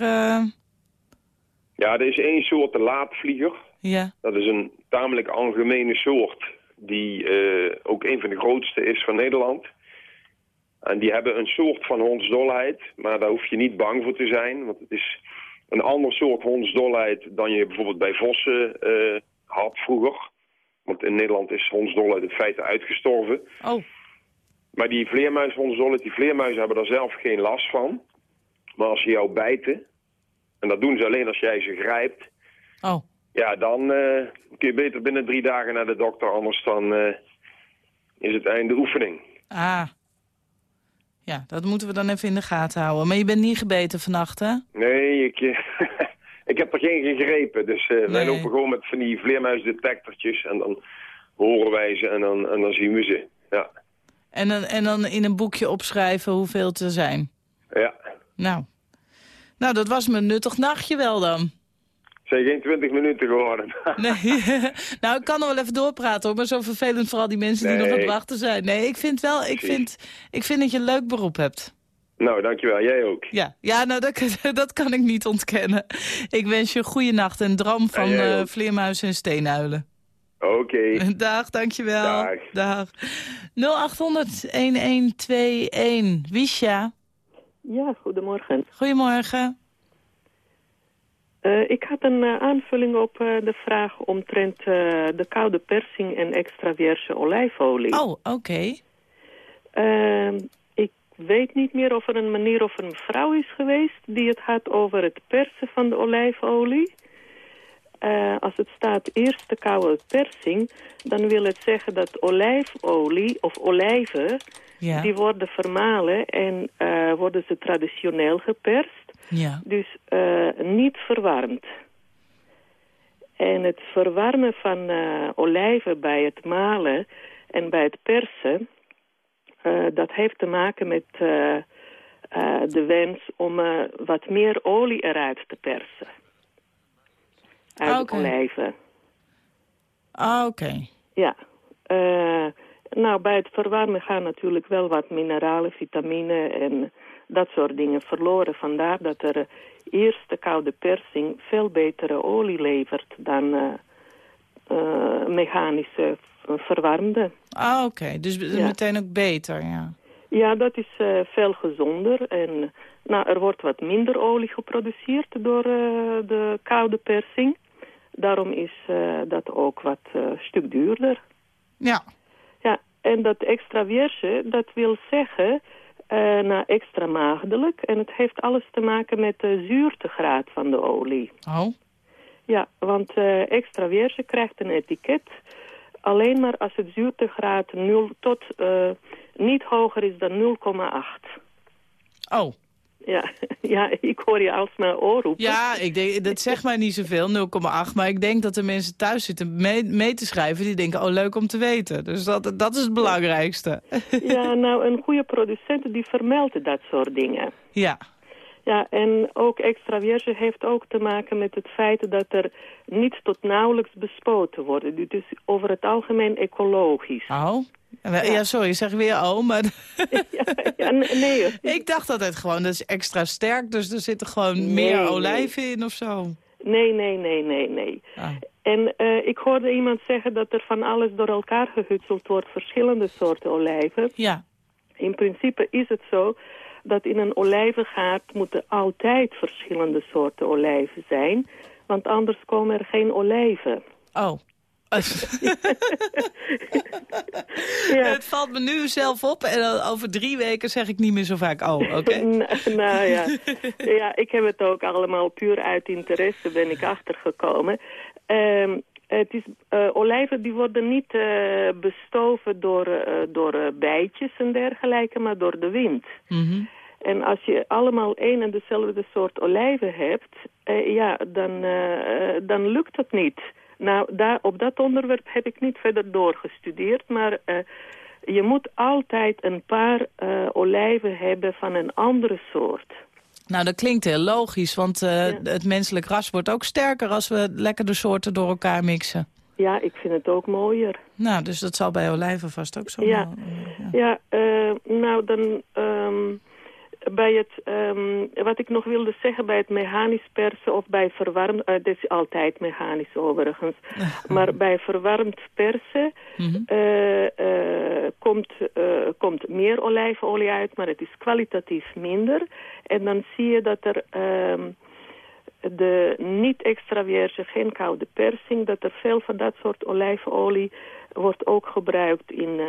ja er is één soort de laatvlieger. ja, Dat is een tamelijk algemene soort die eh, ook een van de grootste is van Nederland. En die hebben een soort van hondsdolheid, maar daar hoef je niet bang voor te zijn. Want het is een ander soort hondsdolheid dan je bijvoorbeeld bij vossen eh, had vroeger. Want in Nederland is hondsdolheid in feite uitgestorven. oh, Maar die vleermuishondsdolheid, die vleermuizen hebben daar zelf geen last van. Maar als ze jou bijten, en dat doen ze alleen als jij ze grijpt... oh. Ja, dan eh, kun je beter binnen drie dagen naar de dokter, anders dan eh, is het einde oefening. Ah. Ja, dat moeten we dan even in de gaten houden. Maar je bent niet gebeten vannacht, hè? Nee, ik, eh, ik heb er geen gegrepen. Dus wij lopen gewoon met van die vleermuisdetectortjes en dan horen wij ze en dan, en dan zien we ze. Ja, En dan, en dan in een boekje opschrijven hoeveel er zijn. ja. Nou. Nou, dat was me een nuttig nachtje wel dan. Zijn geen twintig minuten geworden. Nee. nou, ik kan nog wel even doorpraten hoor, maar zo vervelend voor al die mensen die nog aan het wachten zijn. Nee, ik vind wel, ik vind, ik vind dat je een leuk beroep hebt. nou, dankjewel. Jij ook. Ja, ja nou, dat, dat kan ik niet ontkennen. Ik wens je een goede nacht en droom van eh ook. vleermuizen en steenuilen. Oké. Dag, dankjewel. Dag. Dag. 0800-1121. Wiesja, Ja, goedemorgen. goedemorgen. Eh, ik had een eh, aanvulling op eh, de vraag omtrent de koude persing en extra vierge olijfolie. Oh, oké. Ehm, ik weet niet meer of er een meneer of een vrouw is geweest die het had over het persen van de olijfolie. Als het staat eerste koude persing, dan wil het zeggen dat olijfolie of olijven, Ja. die worden vermalen en worden ze traditioneel geperst. Ja. Dus eh, niet verwarmd. En het verwarmen van eh, olijven bij het malen en bij het persen... eh, dat heeft te maken met de wens om wat meer olie eruit te persen. Uit Oké. de olijven. Ah, oké. Ja. Nou, bij het verwarmen gaan natuurlijk wel wat mineralen, vitamine en dat soort dingen verloren. Vandaar dat er eh, eerst de koude persing veel betere olie levert dan eh, eh, mechanische verwarmde. Ah, oké. Dus Ja. meteen ook beter, ja. Ja, dat is veel gezonder en nou, er wordt wat minder olie geproduceerd door de koude persing. Daarom is dat ook wat stuk duurder. Ja. Ja, en dat extra vierge, dat wil zeggen eh nou, extra maagdelijk. En het heeft alles te maken met de zuurtegraad van de olie. Oh. Ja, want eh, extra vierge krijgt een etiket alleen maar als het zuurtegraad 0 tot eh, niet hoger is dan 0,8. Oh. Ja, ja, ik hoor je alsmaar oorroepen. Ja, ik denk, dat zegt mij niet zoveel, 0,8. Maar ik denk dat de mensen thuis zitten mee, mee te schrijven... die denken, oh, leuk om te weten. Dus dat, dat is het belangrijkste. Ja, nou, een goede producent die vermeldt dat soort dingen. Ja. Ja, en ook extra vierge heeft ook te maken met het feit dat er niet tot nauwelijks bespoten wordt. Dit is over het algemeen ecologisch. Oh. Ja, sorry, zeg weer oh, maar... Ja, nee hoor. ik dacht altijd gewoon, dat is extra sterk, dus er zitten gewoon Nee, meer nee. olijven in of zo. Nee, nee, nee, nee, nee. Ah. En eh, ik hoorde iemand zeggen dat er van alles door elkaar gehutseld wordt, verschillende soorten olijven. Ja. In principe is het zo dat in een olijvengaard moeten altijd verschillende soorten olijven zijn, want anders komen er geen olijven. Oh. Ja. Het valt me nu zelf op en over drie weken zeg ik niet meer zo vaak oh, oké? N- nou ja. ja, ik heb het ook allemaal puur uit interesse ben ik achtergekomen. Ehm, het is, eh, olijven die worden niet eh, bestoven door, eh, door bijtjes en dergelijke, maar door de wind. Mhm. En als je allemaal één en dezelfde soort olijven hebt, ja, dan, dan lukt het niet. Nou, daar, op dat onderwerp heb ik niet verder doorgestudeerd, maar eh, je moet altijd een paar eh, olijven hebben van een andere soort. Nou, dat klinkt heel logisch, want eh, het menselijk ras wordt ook sterker als we lekker de soorten door elkaar mixen. Ja, ik vind het ook mooier. Nou, dus dat zal bij olijven vast ook zo. Ja, ja eh, nou dan ehm, bij het, ehm, wat ik nog wilde zeggen, bij het mechanisch persen of bij verwarmd, dit is altijd mechanisch overigens, maar bij verwarmd persen Mhm. eh, eh, komt, komt meer olijfolie uit, maar het is kwalitatief minder. En dan zie je dat er ehm, de niet extra vierge, geen koude persing, dat er veel van dat soort olijfolie wordt ook gebruikt in,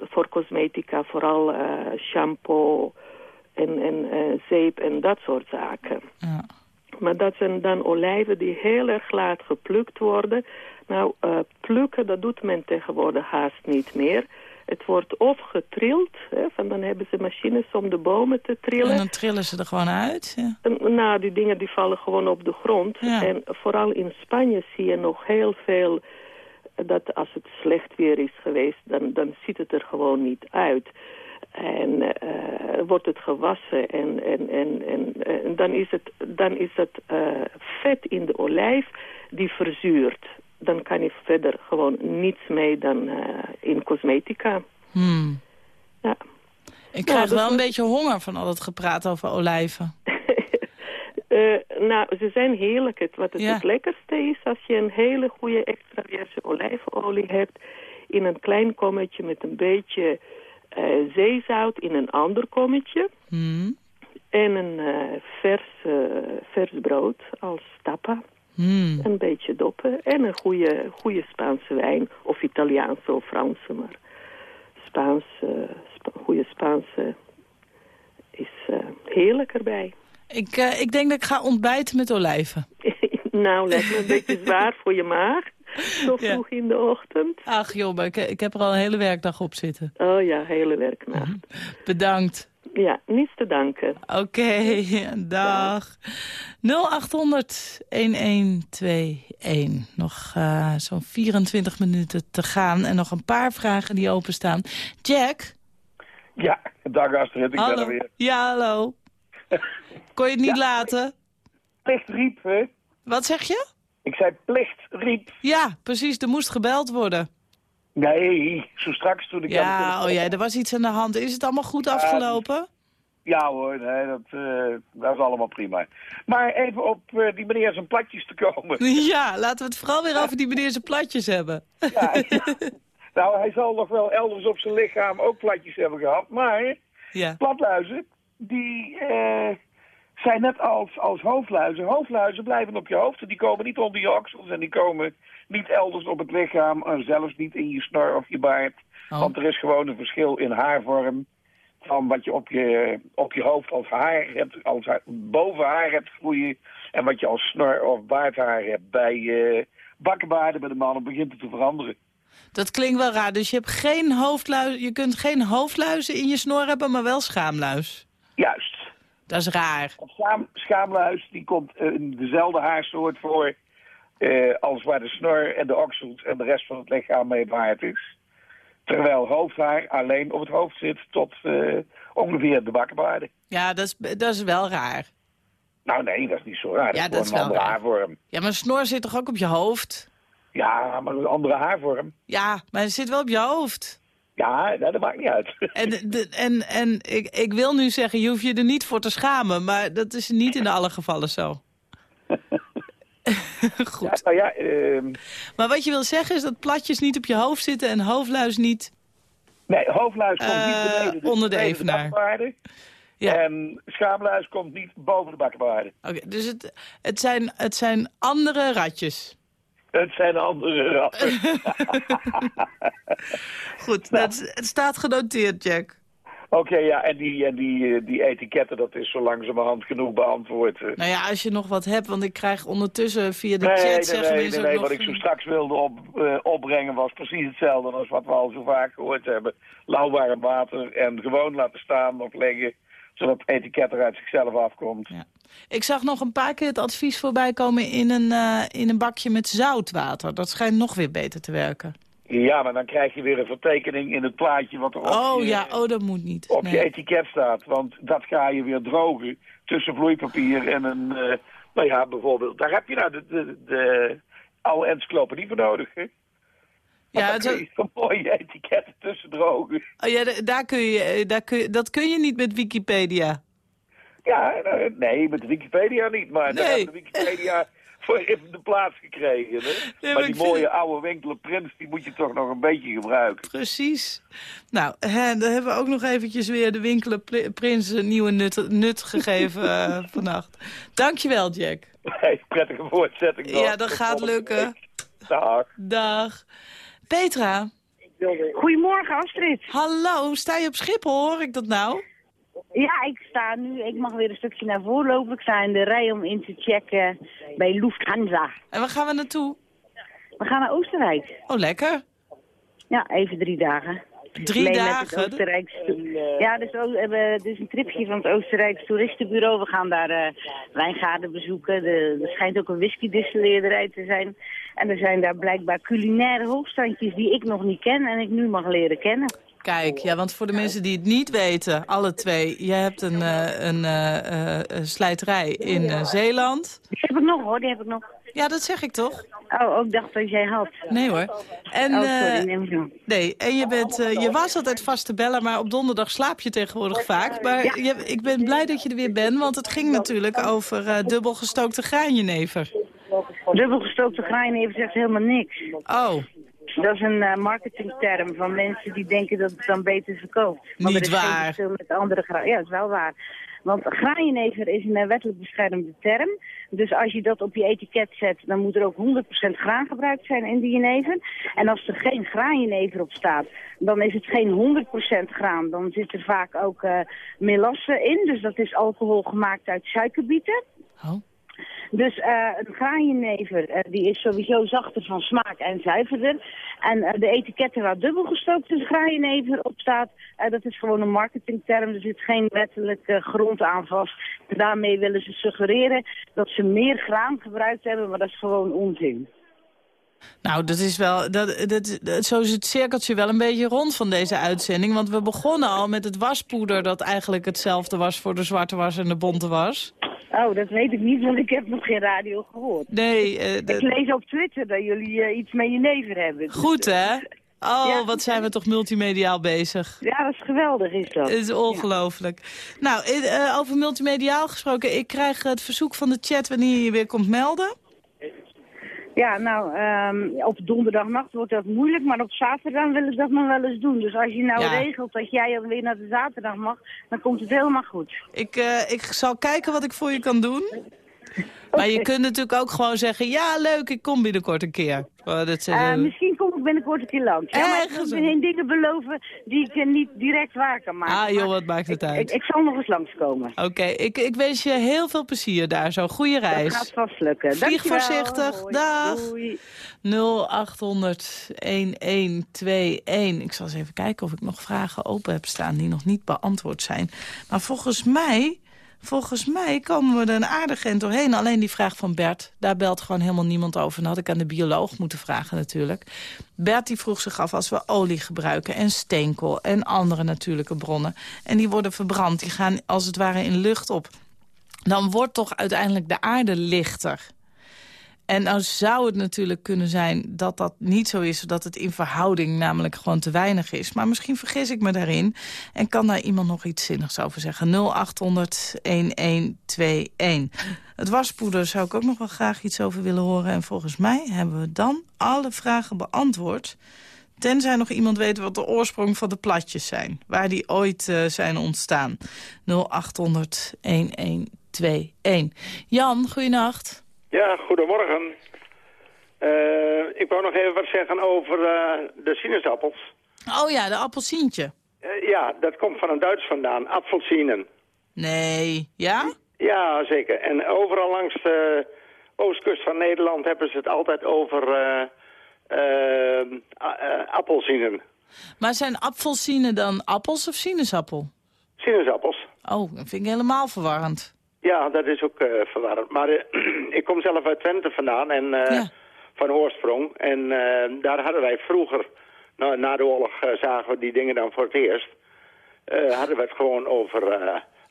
voor cosmetica, vooral shampoo en, en eh, zeep en dat soort zaken. Ja. Maar dat zijn dan olijven die heel erg laat geplukt worden. Nou, eh, plukken, dat doet men tegenwoordig haast niet meer. Het wordt of getrild, hè, van dan hebben ze machines om de bomen te trillen. En dan trillen ze er gewoon uit. Ja. En, Nou, die dingen die vallen gewoon op de grond. Ja. En vooral in Spanje zie je nog heel veel dat als het slecht weer is geweest, dan, dan ziet het er gewoon niet uit. En eh, wordt het gewassen en, en, en, en, en dan is het, dan is het eh, vet in de olijf die verzuurt. Dan kan je verder gewoon niets mee dan eh, in cosmetica. Hmm. Ja. Ik krijg wel een beetje honger van al het gepraat over olijven. Eh, nou, ze zijn heerlijk. Het, wat het, Ja. het lekkerste is als je een hele goede extra verse olijfolie hebt... in een klein kommetje met een beetje eh, zeezout in een ander kommetje... Hmm. en een eh, vers, eh, vers brood als tapa. Hmm. Een beetje doppen en een goede, goede Spaanse wijn. Of Italiaanse of Franse, maar Spaans, eh, Spa- goede Spaanse is eh, heerlijk erbij. Ik, eh, ik denk dat ik ga ontbijten met olijven. nou, lijkt me een beetje zwaar voor je maag. Zo Ja. vroeg in de ochtend. Ach joh, maar ik, ik heb er al een hele werkdag op zitten. Oh ja, hele werknacht. Bedankt. Ja, niets te danken. Oké, dag. 0800-1121. Nog eh, zo'n 24 minuten te gaan en nog een paar vragen die openstaan. Jack? Ja, dag Astrid, ik ben er hallo. weer. Ja, hallo. Kon je het niet laten? Plicht riep, hè? Wat zeg je? Ik zei plicht riep. Ja, precies, er moest gebeld worden. Nee, zo straks toen ik... Ja, oh ja, er was iets aan de hand. Is het allemaal goed afgelopen? Ja hoor, nee, dat, eh, dat is allemaal prima. Maar even op eh, die meneer zijn platjes te komen. Ja, laten we het vooral weer over die meneer zijn platjes hebben. Ja, nou, hij zal nog wel elders op zijn lichaam ook platjes hebben gehad. Maar Ja. platluizen, die eh, zijn net als, als hoofdluizen. Hoofdluizen blijven op je hoofd en die komen niet onder je oksels. En die komen niet elders op het lichaam en zelfs niet in je snor of je baard. Oh. Want er is gewoon een verschil in haarvorm van wat je op je, op je hoofd als haar hebt, als haar, boven haar hebt groeien. En wat je als snor of baardhaar hebt. Bij eh bakkenbaarden bij de mannen begint het te veranderen. Dat klinkt wel raar. Dus je, hebt geen hoofdluizen, je kunt geen hoofdluizen in je snor hebben, maar wel schaamluis. Juist. Dat is raar. Schaam, schaamluis die komt in dezelfde haarsoort voor eh, als waar de snor en de oksels en de rest van het lichaam mee behaard is. Terwijl hoofdhaar alleen op het hoofd zit tot eh, ongeveer de bakkenbaarden. Ja, dat is, dat is wel raar. Nou nee, dat is niet zo raar. Ja, dat is een wel andere raar. haarvorm. Ja, maar snor zit toch ook op je hoofd? Ja, maar een andere haarvorm. Ja, maar het zit wel op je hoofd. Ja, nou, dat maakt niet uit. En, de, en, en ik, ik wil nu zeggen, je hoeft je er niet voor te schamen, maar dat is niet in alle gevallen zo. Goed. nou ja, ehm, Maar wat je wil zeggen is dat platjes niet op je hoofd zitten en hoofdluis niet. nee, hoofdluis komt Eh, niet beneden de, onder de evenaar. Ja. En schaamluis komt niet boven de bakkenbaarden. Oké, dus het, het, zijn, het zijn andere ratjes. Het zijn andere ratten. Goed, dat, het staat genoteerd, Jack. Oké, ja, en die, en die, eh, die etiketten, dat is zo langzamerhand genoeg beantwoord. Nou ja, als je nog wat hebt, want ik krijg ondertussen via de Nee, chat nee, zeggen nee, nee, nee, wat ik zo straks wilde op, eh, opbrengen was precies hetzelfde als wat we al zo vaak gehoord hebben. Lauwwarm water en gewoon laten staan of liggen, zodat het etiket er uit zichzelf afkomt. Ja. Ik zag nog een paar keer het advies voorbij komen in een, eh, in een bakje met zoutwater. Dat schijnt nog weer beter te werken. Ja, maar dan krijg je weer een vertekening in het plaatje wat er op, Oh je, ja, oh dat moet niet. op je etiket staat. Want dat ga je weer drogen tussen vloeipapier en een, eh, nou ja, bijvoorbeeld, daar heb je nou de, de, de oude encyclopedie voor nodig, hè? Ja, het dan je zo'n mooie etiketten tussen drogen. Oh ja, da- daar kun je, eh, daar kun je, dat kun je niet met Wikipedia. Ja, nou, nee, met de Wikipedia niet, maar daar Nee. heeft de Wikipedia voor even de plaats gekregen. Hè? Nee, maar die vind mooie oude winkelen prins, die moet je toch nog een beetje gebruiken. Precies. Nou, hè, dan hebben we ook nog eventjes weer de winkelen Pri- Prins een nieuwe nut, nut gegeven eh, vannacht. Dankjewel, Jack. Hey, prettige voortzetting nog. Ja, dat Tot gaat lukken. Dag. Dag. Petra. Goedemorgen, Astrid. Hallo, sta je op Schiphol, hoor ik dat nou? Ja, ik sta nu, ik mag weer een stukje naar voren lopen. Ik sta in de rij om in te checken bij Lufthansa. En waar gaan we naartoe? We gaan naar Oostenrijk. Oh, lekker. Ja, even drie dagen. Drie dagen? Oostenrijkse, ja, dus we dus een tripje van het Oostenrijkse toeristenbureau. We gaan daar eh, wijngaarden bezoeken. De, er schijnt ook een whiskydistilleerderij te zijn. En er zijn daar blijkbaar culinaire hoogstandjes die ik nog niet ken en ik nu mag leren kennen. Kijk, ja, want voor de mensen die het niet weten, alle twee... je hebt een, eh, een eh, slijterij in Zeeland. Die heb ik nog hoor, die heb ik nog. Ja, dat zeg ik toch? Oh, ook dacht dat jij had. Nee hoor. En, oh, sorry, neem zo. nee, en je, bent, je was altijd vast te bellen, maar op donderdag slaap je tegenwoordig vaak. Maar je, ik ben blij dat je er weer bent, want het ging natuurlijk over eh dubbelgestookte graanjenever. Dubbelgestookte graaienneven zegt helemaal niks. Oh, Dat is een eh, marketingterm van mensen die denken dat het dan beter verkoopt. Want Niet is waar. met andere. Ja, dat is wel waar. Want graaiennever is een eh, wettelijk beschermde term. Dus als je dat op je etiket zet, dan moet er ook 100% graan gebruikt zijn in die jenever. En als er geen graanjenever op staat, dan is het geen 100% graan. Dan zit er vaak ook eh, melasse in. Dus dat is alcohol gemaakt uit suikerbieten. Oh. Dus eh, een graanjenever eh, die is sowieso zachter van smaak en zuiverder. En eh, de etiketten waar dubbelgestookte graanjenever op staat, eh, dat is gewoon een marketingterm. Er zit geen wettelijke grond aan vast. En daarmee willen ze suggereren dat ze meer graan gebruikt hebben, maar dat is gewoon onzin. Nou, dat is wel, dat, dat, dat- zo is het cirkeltje wel een beetje rond van deze uitzending. Want we begonnen al met het waspoeder dat eigenlijk hetzelfde was voor de zwarte was en de bonte was. Oh, dat weet ik niet, want ik heb nog geen radio gehoord. Nee, eh, Ik de- lees op Twitter dat jullie eh, iets met jenever hebben. Dus, goed eh, hè? Oh, Ja. wat zijn we toch multimediaal bezig. Ja, dat is geweldig, is dat. Het is ongelooflijk. Nou, eh, eh, over multimediaal gesproken. Ik krijg het verzoek van de chat wanneer je je weer komt melden. Ja, nou, ehm, op donderdagnacht wordt dat moeilijk, maar op zaterdag wil ik dat nog wel eens doen. Dus als je nou Ja. regelt dat jij alweer naar de zaterdag mag, dan komt het helemaal goed. Ik, eh, ik zal kijken wat ik voor je kan doen. Maar je kunt natuurlijk ook gewoon zeggen... ja, leuk, ik kom binnenkort een keer. Oh, dat, Eh, eh, misschien kom ik binnenkort een keer langs. Ja, maar ik wil geen dingen beloven die ik eh, niet direct waar kan maken. ah joh, wat maakt het ik, uit. ik zal nog eens langskomen. Oké, ik, ik wens je heel veel plezier daar zo. Goeie Dat reis. gaat vast lukken. Vlieg Dankjewel. voorzichtig. Hoi. Dag. Doei. 0800 1121. Ik zal eens even kijken of ik nog vragen open heb staan die nog niet beantwoord zijn. Maar volgens mij, volgens mij komen we er een aardig doorheen. Alleen die vraag van Bert, daar belt gewoon helemaal niemand over. En had ik aan de bioloog moeten vragen natuurlijk. Bert die vroeg zich af als we olie gebruiken en steenkool en andere natuurlijke bronnen. En die worden verbrand, die gaan als het ware in lucht op. Dan wordt toch uiteindelijk de aarde lichter. En nou zou het natuurlijk kunnen zijn dat dat niet zo is... dat het in verhouding namelijk gewoon te weinig is. Maar misschien vergis ik me daarin. En kan daar iemand nog iets zinnigs over zeggen? 0800-1121. Het waspoeder zou ik ook nog wel graag iets over willen horen. En volgens mij hebben we dan alle vragen beantwoord... Tenzij nog iemand weet wat de oorsprong van de platjes zijn. Waar die ooit eh, zijn ontstaan. 0800 1121. Jan, goeienacht. Ja, goedemorgen. Eh, ik wou nog even wat zeggen over eh, de sinaasappels. Oh ja, de appelsientje. Eh, ja, dat komt van een Duits vandaan, apfelsinen. Nee, ja? Ja, zeker. En overal langs de oostkust van Nederland hebben ze het altijd over appelsinen. Maar zijn appelsinen dan appels of sinaasappel? Sinaasappels. Oh, dat vind ik helemaal verwarrend. Ja, dat is ook eh, verwarrend. Maar eh, ik kom zelf uit Twente vandaan en eh, Ja. van oorsprong. En daar hadden wij vroeger, nou, na de oorlog zagen we die dingen dan voor het eerst. hadden we het gewoon over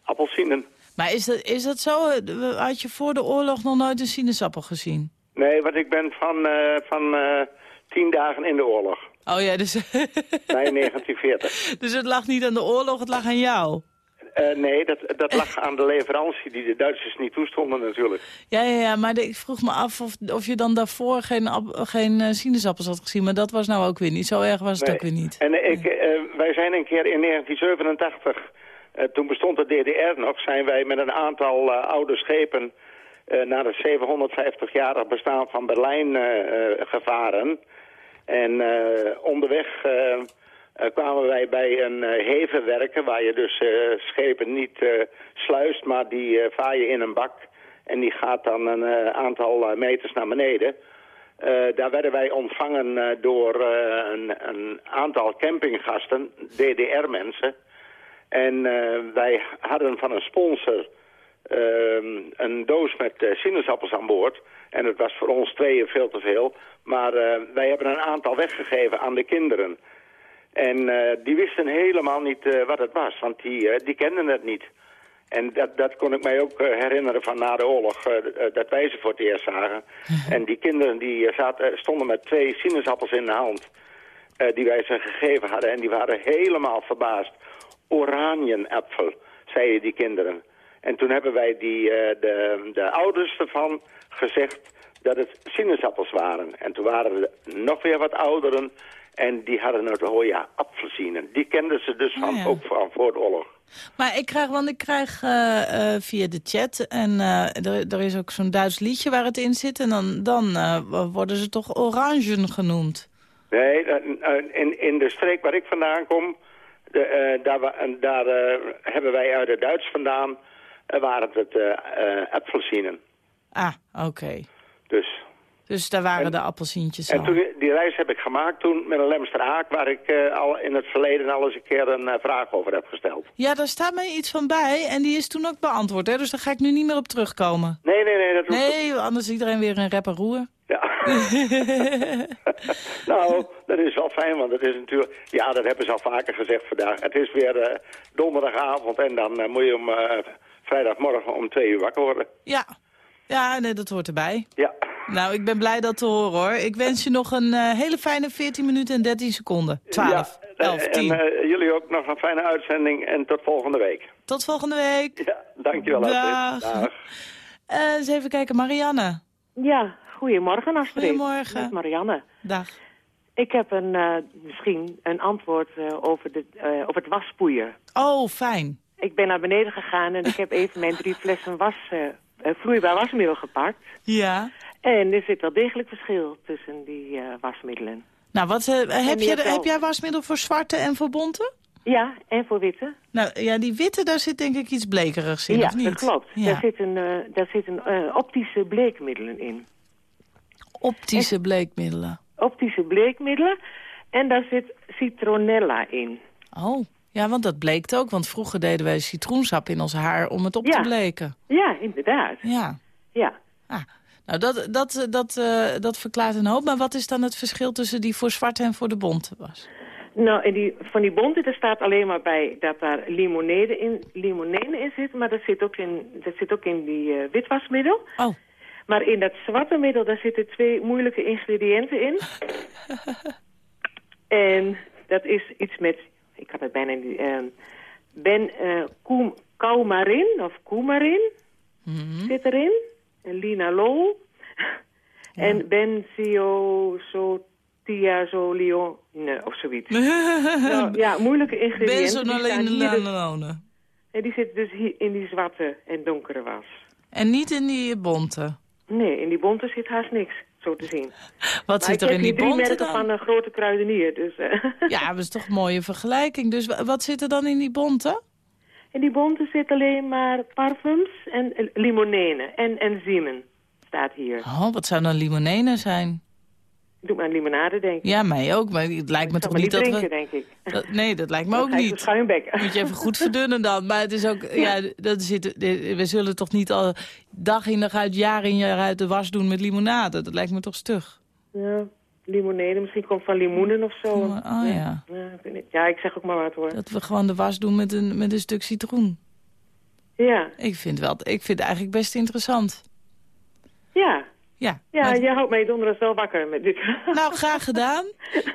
appelsinen. Maar is dat, is dat zo? Had je voor de oorlog nog nooit een sinaasappel gezien? Nee, want ik ben van, van tien dagen in de oorlog. Oh ja, dus, Nee, 1940. dus het lag niet aan de oorlog, het lag aan jou. Eh, nee, dat, dat lag aan de leverantie die de Duitsers niet toestonden natuurlijk. Ja, ja, ja, maar de- ik vroeg me af of, of je dan daarvoor geen, geen eh, sinaasappels had gezien. Maar dat was nou ook weer niet. Zo erg was het Nee. ook weer niet. En ik, eh, wij zijn een keer in 1987, eh, toen bestond de DDR nog, zijn wij met een aantal oude schepen naar het 750-jarig bestaan van Berlijn gevaren. En onderweg eh, eh, kwamen wij bij een eh, heven werken, waar je dus eh, schepen niet eh, sluist, maar die eh vaar je in een bak. En die gaat dan een eh, aantal eh, meters naar beneden. Eh, daar werden wij ontvangen eh, door eh, een, een aantal campinggasten, DDR-mensen. En eh, wij hadden van een sponsor ehm, een doos met eh, sinaasappels aan boord. En het was voor ons tweeën veel te veel. Maar eh, wij hebben een aantal weggegeven aan de kinderen. En eh, die wisten helemaal niet eh, wat het was, want die, eh, die kenden het niet. En dat, dat kon ik mij ook herinneren van na de oorlog, dat wij ze voor het eerst zagen. en die kinderen die zaten, stonden met twee sinaasappels in de hand, die wij ze gegeven hadden. En die waren helemaal verbaasd. Oranjenappel, zeiden die kinderen. En toen hebben wij die, de, de ouders ervan gezegd dat het sinaasappels waren. En toen waren er nog weer wat ouderen en die hadden het, oh ja, appelsinen. Die kenden ze dus van, Oh ja. ook van voor de oorlog. Maar ik krijg, want ik krijg eh, eh, via de chat... en eh, er, er is ook zo'n Duits liedje waar het in zit... en dan, dan worden ze toch orangen genoemd. Nee, in, in de streek waar ik vandaan kom, de, daar, daar hebben wij uit het Duits vandaan, waren het uh. Ah, oké. Dus. Dus daar waren En- de appelsientjes En al. toen, die reis heb ik gemaakt toen met een Lemster Haak, waar ik eh, al in het verleden al eens een keer een eh, vraag over heb gesteld. Ja, daar staat mij iets van bij en die is toen ook beantwoord. Hè? Dus daar ga ik nu niet meer op terugkomen. Nee, nee, nee, dat Nee, anders is iedereen weer een rep en roer. Nou, dat is wel fijn, want het is natuurlijk... Ja, dat hebben ze al vaker gezegd vandaag. Het is weer eh, donderdagavond en dan moet je om vrijdagmorgen om twee uur wakker worden. Ja, ja nee, dat hoort erbij. Ja. Nou, ik ben blij dat te horen hoor. Ik wens je nog een eh, hele fijne 14 minuten en 13 seconden. 12, Ja, 11, en 10. eh, jullie ook nog een fijne uitzending en tot volgende week. Tot volgende week. Ja, dankjewel. Dag. Astrid. Dag. Eh, eens even kijken, Marianne. Ja, goedemorgen Astrid. Goedemorgen. Met Marianne. Dag. Ik heb een, eh, misschien een antwoord eh, over, de, eh, over het wasspoeien. Oh, fijn. Ik ben naar beneden gegaan en ik heb even mijn drie flessen was, vloeibaar wasmiddel gepakt. Ja. En er zit wel degelijk verschil tussen die eh, wasmiddelen. Nou, wat, eh, heb, je, heb wel- heb jij wasmiddel voor zwarte en voor bonte? Ja, en voor witte? Nou, ja, die witte, daar zit denk ik iets blekerigs in, ja, of niet? dat klopt. Ja. Daar zitten, eh, daar zitten eh, optische bleekmiddelen in. Optische bleekmiddelen. Optische bleekmiddelen. En daar zit citronella in. Oh, ja, want dat bleek ook. Want vroeger deden wij citroensap in ons haar om het op Ja. te bleken. Ja, inderdaad. Ja. Ja. Ah, nou, dat, dat, dat, eh, dat verklaart een hoop. Maar wat is dan het verschil tussen die voor zwarte en voor de bonte was? Nou, die, van die bonte, er staat alleen maar bij dat daar limonade in, limonene in zit. Maar dat zit ook in, dat zit ook in die eh, witwasmiddel. Oh. Maar in dat zwarte middel, daar zitten twee moeilijke ingrediënten in. en dat is iets met, ik had het bijna niet... ehm, ben eh coumarin of coumarin zit erin. En linalol. En benzosotiazolione of zoiets. nou, ja, moeilijke ingrediënten. hier dus- en die zitten dus hier in die zwarte en donkere was. En niet in die bonte. Nee, in die bonte zit haast niks, zo te zien. Wat Maar zit ik er in heb die hier drie bonte merken dan? van een grote kruidenier, dus... eh, Ja, dat is toch een mooie vergelijking. Dus wa- wat zit er dan in die bonte? In die bonte zit alleen maar parfums en eh, limonene en enzymen, staat hier. Oh, wat zou dan limonene zijn? Doe maar limonade, denk ik. Ja, mij ook. Maar het lijkt me toch niet dat drinken, we... denk ik. Dat- nee, dat lijkt me ook niet. Moet je even goed verdunnen dan. Maar het is ook, ja, dat zit, we zullen toch niet al dag in dag uit, jaar in jaar uit de was doen met limonade. Dat lijkt me toch stug. Ja, limonade, misschien komt van limoenen of zo. Oh, ja. Ja, niet. ja, ik zeg ook maar wat hoor. Dat we gewoon de was doen met een, met een stuk citroen. Ja, Ik vind, wel, ik vind het eigenlijk best interessant. ja. Ja, Ja, maar- jij houdt mij donderdag wel wakker met dit. Nou, graag gedaan.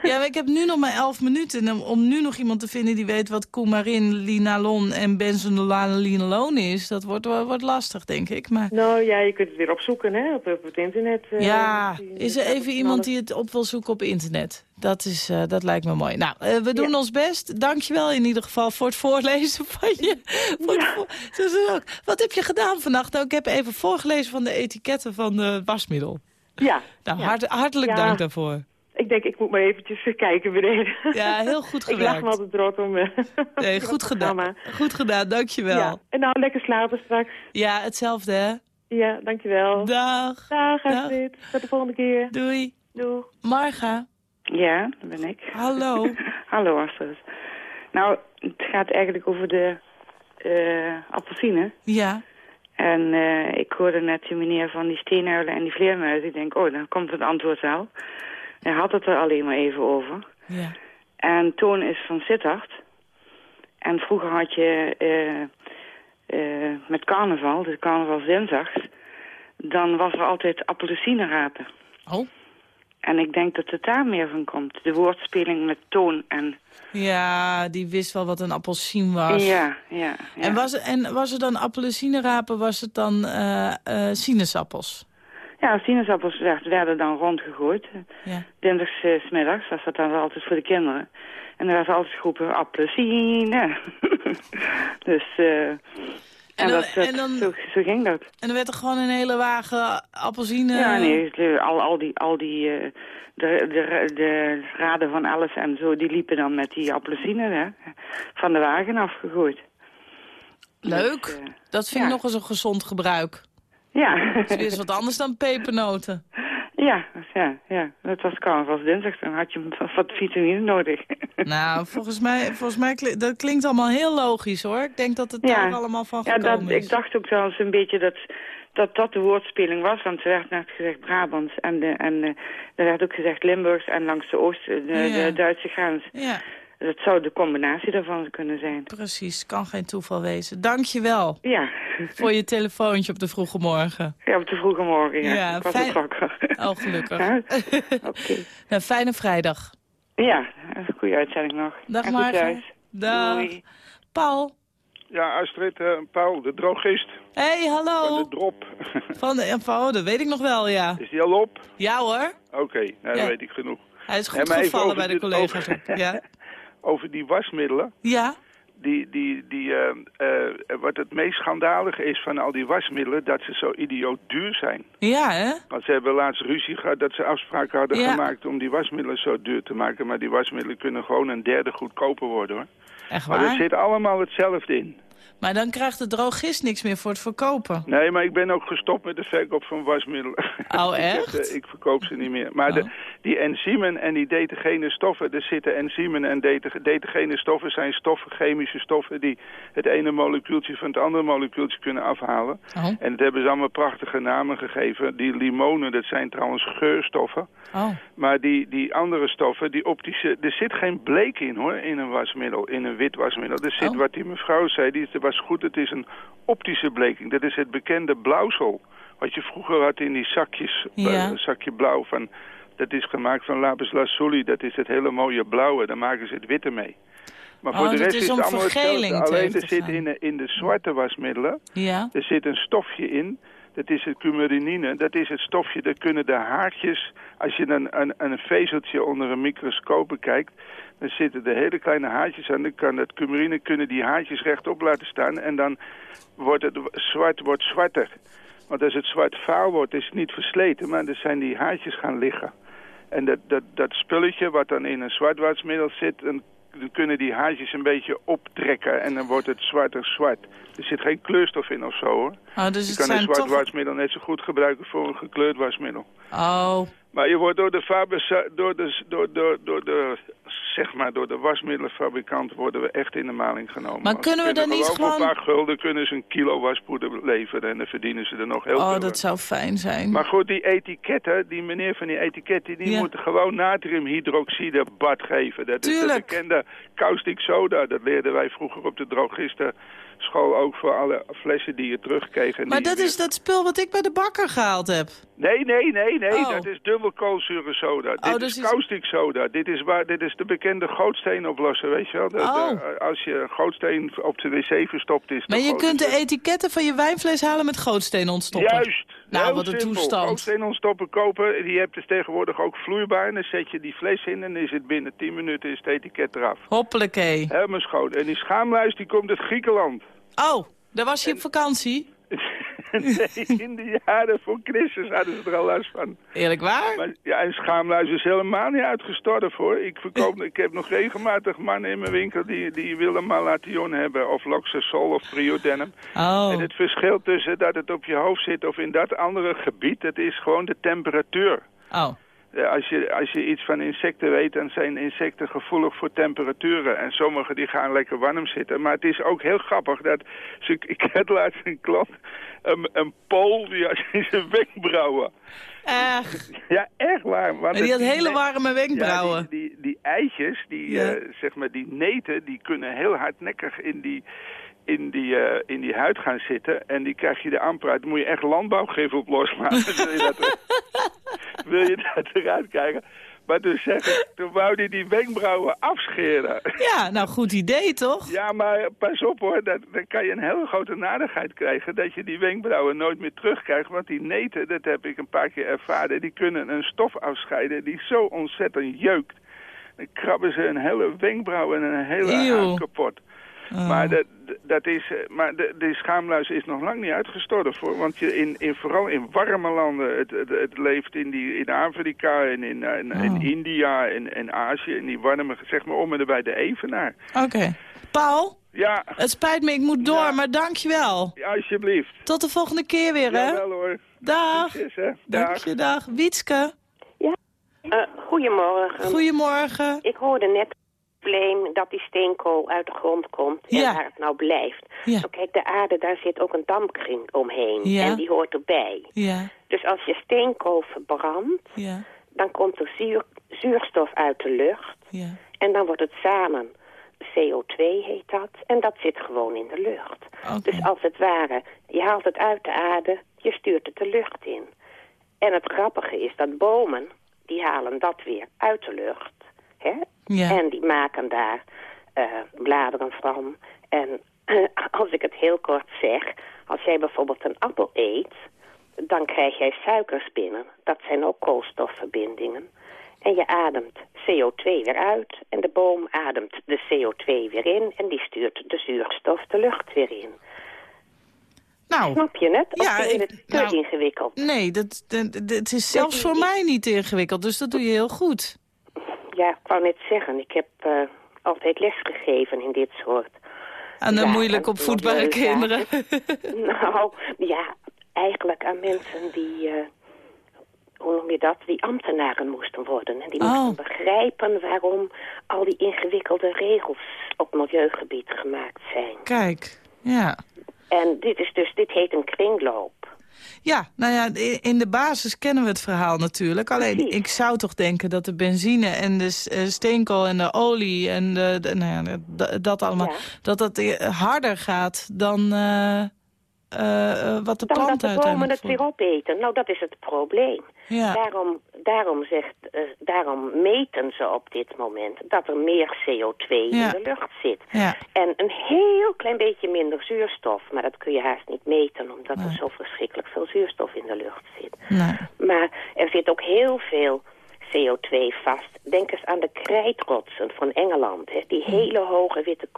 Ja, maar ik heb nu nog maar elf minuten. En om, om nu nog iemand te vinden die weet wat coumarin, linalon en benzonolalenlinolon is... dat wordt, wordt lastig, denk ik. Maar Nou ja, je kunt het weer opzoeken hè, op, op het internet. eh, ja, is er even iemand die het op wil zoeken op internet? Dat, is, eh, dat lijkt me mooi. Nou, eh, we doen ons best. Dankjewel in ieder geval voor het voorlezen van je. Voor het voor-. Wat heb je gedaan vannacht? Nou, ik heb even voorgelezen van de etiketten van de wasmiddel. Ja. Nou, ja. hart- hartelijk Ja. dank daarvoor. Ik denk, ik moet maar eventjes eh, kijken beneden. Ja, heel goed ik lag me altijd rot om... Nee, goed gedaan. Goed gedaan, dankjewel. Ja. En nou, lekker slapen straks. Ja, hetzelfde hè. Ja, dankjewel. Dag. Dag, Astrid. Tot de volgende keer. Doei. Doeg. Marga. Ja, dat ben ik. Hallo. Hallo Astrid. Nou, het gaat eigenlijk over de eh appelsine. Ja. En eh, ik hoorde net die meneer van die steenuilen en die vleermuizen. Ik denk, oh, dan komt het antwoord wel. Hij had het er alleen maar even over. Ja. En Toon is van Sittard. En vroeger had je eh, eh, met carnaval, de carnavalsdinsdags... dan was er altijd appelsinerapen. Oh. En ik denk dat het daar meer van komt. De woordspeling met toon en... Ja, die wist wel wat een appelsien was. Ja, ja. ja. En, was, en was er dan appelsinerapen, was het dan eh eh, sinaasappels? Ja, sinaasappels werd- werden dan rondgegooid. Ja. Dinsdags, eh, 's middags, was dat dan altijd voor de kinderen. En er werd altijd geroepen appelsine. dus, eh en, dan- dat, dat- en dan- zo, zo ging dat. En er werd er gewoon een hele wagen appelsine... Ja, nee, de- al, al die, al die eh, de, de, de raden van Alice en zo, die liepen dan met die appelsine hè, van de wagen afgegooid. Leuk. Dus, eh, dat vind ik nog eens een gezond gebruik. Ja. Dat is wat anders dan pepernoten. Ja, ja, ja. Dat was carnavalsdinsdag, dan had je wat vitamine nodig. Nou, volgens mij, volgens mij kli- dat klinkt allemaal heel logisch hoor. Ik denk dat het daar allemaal van ja, gekomen dat, is. ik dacht ook zelfs een beetje dat, dat dat de woordspeling was. Want er werd net gezegd Brabants en, de, en eh, er werd ook gezegd Limburgs en langs de oost, de, Ja. de Duitse grens. Ja, Dat zou de combinatie daarvan kunnen zijn. precies. Kan geen toeval wezen. Dank je wel Ja. Voor je telefoontje op de vroege morgen. Ja, op de vroege morgen, ja. Ja, ik was fijn-. Oh, gelukkig. Ja? Oké. Nou, fijne vrijdag. Ja, een goede uitzending nog. Dag en goed Marga. thuis. Dag. Doei. Paul. Ja, Astrid, eh, Paul, de drogist. hey, hallo. Van de drop. Van de, oh, dat weet ik nog wel, ja. Is die al op? Ja hoor. Oké, nou, Ja. dat weet ik genoeg. Hij is goed gevallen bij de collega's. over- Ja. Over die wasmiddelen. Ja. Die, die, die, eh, eh, wat het meest schandalige is van al die wasmiddelen, dat ze zo idioot duur zijn. Ja, hè? Want ze hebben laatst ruzie gehad dat ze afspraken hadden Ja. gemaakt om die wasmiddelen zo duur te maken. Maar die wasmiddelen kunnen gewoon een derde goedkoper worden hoor. Echt Maar er waar? zit allemaal hetzelfde in. Maar dan krijgt de drogist niks meer voor het verkopen. Nee, maar ik ben ook gestopt met de verkoop van wasmiddelen. Oh, echt? Oh. ik verkoop ze niet meer. Maar de, die enzymen en die detegene stoffen, er zitten enzymen en detegene stoffen zijn stoffen, chemische stoffen, die het ene molecuultje van het andere molecuultje kunnen afhalen. Oh. En dat hebben ze allemaal prachtige namen gegeven. Die limonen, dat zijn trouwens geurstoffen. Oh. Maar die, die andere stoffen, die optische... Er zit geen bleek in hoor, in een wasmiddel, in een wit wasmiddel. Er zit Oh. wat die mevrouw zei, die was goed, het is een optische bleking. Dat is het bekende blauwsel. Wat je vroeger had in die zakjes, Ja. eh, zakje blauw van... Dat is gemaakt van lapis lazuli, dat is het hele mooie blauwe. Daar maken ze het witte mee. Maar voor Oh, de rest is het allemaal hetzelfde. Alleen er zit in de, in de zwarte wasmiddelen... Ja. Er zit een stofje in, dat is het cumarinine. Dat is het stofje, daar kunnen de haartjes... Als je een, een, een vezeltje onder een microscoop bekijkt... dan zitten de hele kleine haartjes aan. Dan kan het cumarine kunnen die haartjes rechtop laten staan... en dan wordt het zwart wordt zwarter. Want als het zwart vaal wordt, is het niet versleten... maar dan zijn die haartjes gaan liggen. En dat, dat, dat spulletje wat dan in een zwartwasmiddel zit... Dan, dan kunnen die haartjes een beetje optrekken en dan wordt het zwarter zwart. Er zit geen kleurstof in of zo hoor. Oh, dus je het kan een zwart wasmiddel net zo goed gebruiken voor een gekleurd wasmiddel. Oh, Maar je wordt door de, door de, door, door, door de, zeg maar, door de wasmiddelenfabrikant worden we echt in de maling genomen. Maar kunnen we dan niet gewoon- een paar gulden kunnen ze een kilo waspoeder leveren en dan verdienen ze er nog heel veel oh dat zou fijn zijn. Maar goed, die etiketten, die meneer van die etiketten, die Ja. moeten gewoon natriumhydroxide bad geven. Dat is de bekende caustic soda. Dat leerden wij vroeger op de drogistenschool ook voor alle flessen die je terugkreeg. en Maar je dat is dat spul wat ik bij de bakker gehaald heb. Nee, nee, nee, nee. Oh. Dat is dubbelkoolzuren soda. Oh, dit dus is caustic soda. Dit is, waar, dit is de bekende gootsteen-oplosser, weet je wel. Dat, Oh. eh, als je een gootsteen op de wc verstopt is... Maar je kunt de etiketten van je wijnvlees halen met gootsteen ontstoppen. Juist. Nou, Heel wat een simpel. toestand. Gootsteen ontstoppen kopen. Die hebt dus tegenwoordig ook vloeibaar. En dan zet je die vlees in en is het binnen 10 minuten is het etiket eraf. Hoppelekee. Helemaal schoon. En die schaamluis die komt uit Griekenland. Oh, daar was je op vakantie? nee, in de jaren voor Christus hadden ze er al last van. Eerlijk waar? Maar, ja, en schaamluis is helemaal niet uitgestorven hoor. Ik, verkoop, ik heb nog regelmatig mannen in mijn winkel die, die willen malation hebben. Of Loxosol of Triodenim. Oh. En het verschil tussen dat het op je hoofd zit of in dat andere gebied, dat is gewoon de temperatuur. Oh. Ja, als, je, als je iets van insecten weet, dan zijn insecten gevoelig voor temperaturen. En sommige die gaan lekker warm zitten. Maar het is ook heel grappig dat... ze- Ik had laatst een klant, een, een pool, die had in zijn wenkbrauwen. Echt? Ja, echt waar. Want En die het- had hele warme wenkbrauwen. Ja, die, die, die eitjes, die, Ja. eh, zeg maar, die neten, die kunnen heel hardnekkig in die, in, die, eh, in die huid gaan zitten. En die krijg je er amper uit. Dan moet je echt landbouwgif op losmaken. wil, je dat eruit krijgen? Maar toen zeg ik, toen wou hij die wenkbrauwen afscheren. Ja, nou goed idee toch? Ja, maar pas op hoor, dat, dan kan je een hele grote nadigheid krijgen dat je die wenkbrauwen nooit meer terugkrijgt. Want die neten, dat heb ik een paar keer ervaren, die kunnen een stof afscheiden die zo ontzettend jeukt. Dan krabben ze een hele wenkbrauw en een hele Eeuw. kapot. Oh. Maar, dat, dat is, eh, maar de, de schaamluis is nog lang niet uitgestorven hoor. Want je in, in, vooral in warme landen, het, het, het leeft in, die, in Afrika en in, eh, in, in Oh. India en, en Azië. In die warme, zeg maar om en bij de evenaar. Oké. Paul, Ja, het spijt me, ik moet door, maar dankjewel. ja, alsjeblieft. Tot de volgende keer weer, hè? Jawel hoor. Dag. Succes, hè. Dank Dag. je, dag. Wietske, Eh, goedemorgen. goedemorgen. Ik hoorde net probleem dat die steenkool uit de grond komt en Ja. waar het nou blijft. Ja. Nou, kijk, de aarde, daar zit ook een dampkring omheen Ja. en die hoort erbij. Ja, Dus als je steenkool verbrandt, ja, dan komt er zuur, zuurstof uit de lucht ja. en dan wordt het samen CO2 heet dat en dat zit gewoon in de lucht. Dus als het ware, je haalt het uit de aarde, je stuurt het de lucht in. En het grappige is dat bomen, die halen dat weer uit de lucht. Hè? Ja. En die maken daar eh, bladeren van. En als ik het heel kort zeg, als jij bijvoorbeeld een appel eet, dan krijg jij suikers binnen. Dat zijn ook koolstofverbindingen. En je ademt CO2 weer uit en de boom ademt de CO2 weer in en die stuurt de zuurstof de lucht weer in. Nou, Snap je het? Of Ja, vind je het te nou, ingewikkeld? nee, dat, dat, dat- het is zelfs voor mij niet ingewikkeld, dus dat doe je heel goed. Ja, ik wou net zeggen, ik heb eh, altijd lesgegeven in dit soort Aan de zaken, moeilijk opvoedbare kinderen. nou, ja, eigenlijk aan mensen die, eh, hoe noem je dat, die ambtenaren moesten worden. En die Oh. moesten begrijpen waarom al die ingewikkelde regels op milieugebied gemaakt zijn. Kijk, ja. En dit is dus, dit heet een kringloop. Ja, nou ja, in de basis kennen we het verhaal natuurlijk. Alleen, Precies. ik zou toch denken dat de benzine en de eh, steenkool en de olie en de, de- nou ja, dat allemaal... Ja. dat dat eh, harder gaat dan eh, eh, wat de Dan dat plant de bomen het weer opeten. Nou, dat is het probleem. Ja. Daarom, daarom, zegt, eh, daarom meten ze op dit moment dat er meer CO2 in de lucht zit. Ja. En een heel klein beetje minder zuurstof. Maar dat kun je haast niet meten, omdat er zo verschrikkelijk veel zuurstof in de lucht zit. Nee. Maar er zit ook heel veel CO2 vast. Denk eens aan de krijtrotsen van Engeland. Hè. Die hele hoge witte,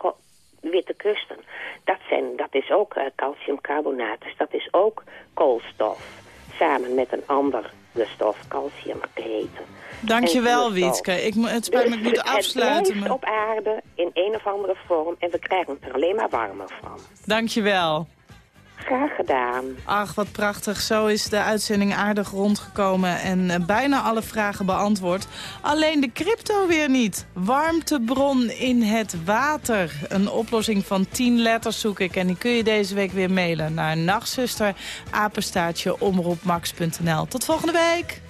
witte kusten. Dat, zijn, dat is ook eh, calciumcarbonaat. Dus dat is ook koolstof. Samen met een andere stof, calcium geheten. Dankjewel. Wietske. Ik, het spijt me, ik moet Dus afsluiten. Het Maar... op aarde in een of andere vorm. En we krijgen het er alleen maar warmer van. Dankjewel. Gedaan. Ach, wat prachtig. Zo is de uitzending aardig rondgekomen en eh, bijna alle vragen beantwoord. Alleen de crypto weer niet. Warmtebron in het water. Een oplossing van 10 letters zoek ik. En die kun je deze week weer mailen naar nachtzuster, apenstaartje, omroepmax.nl. Tot volgende week.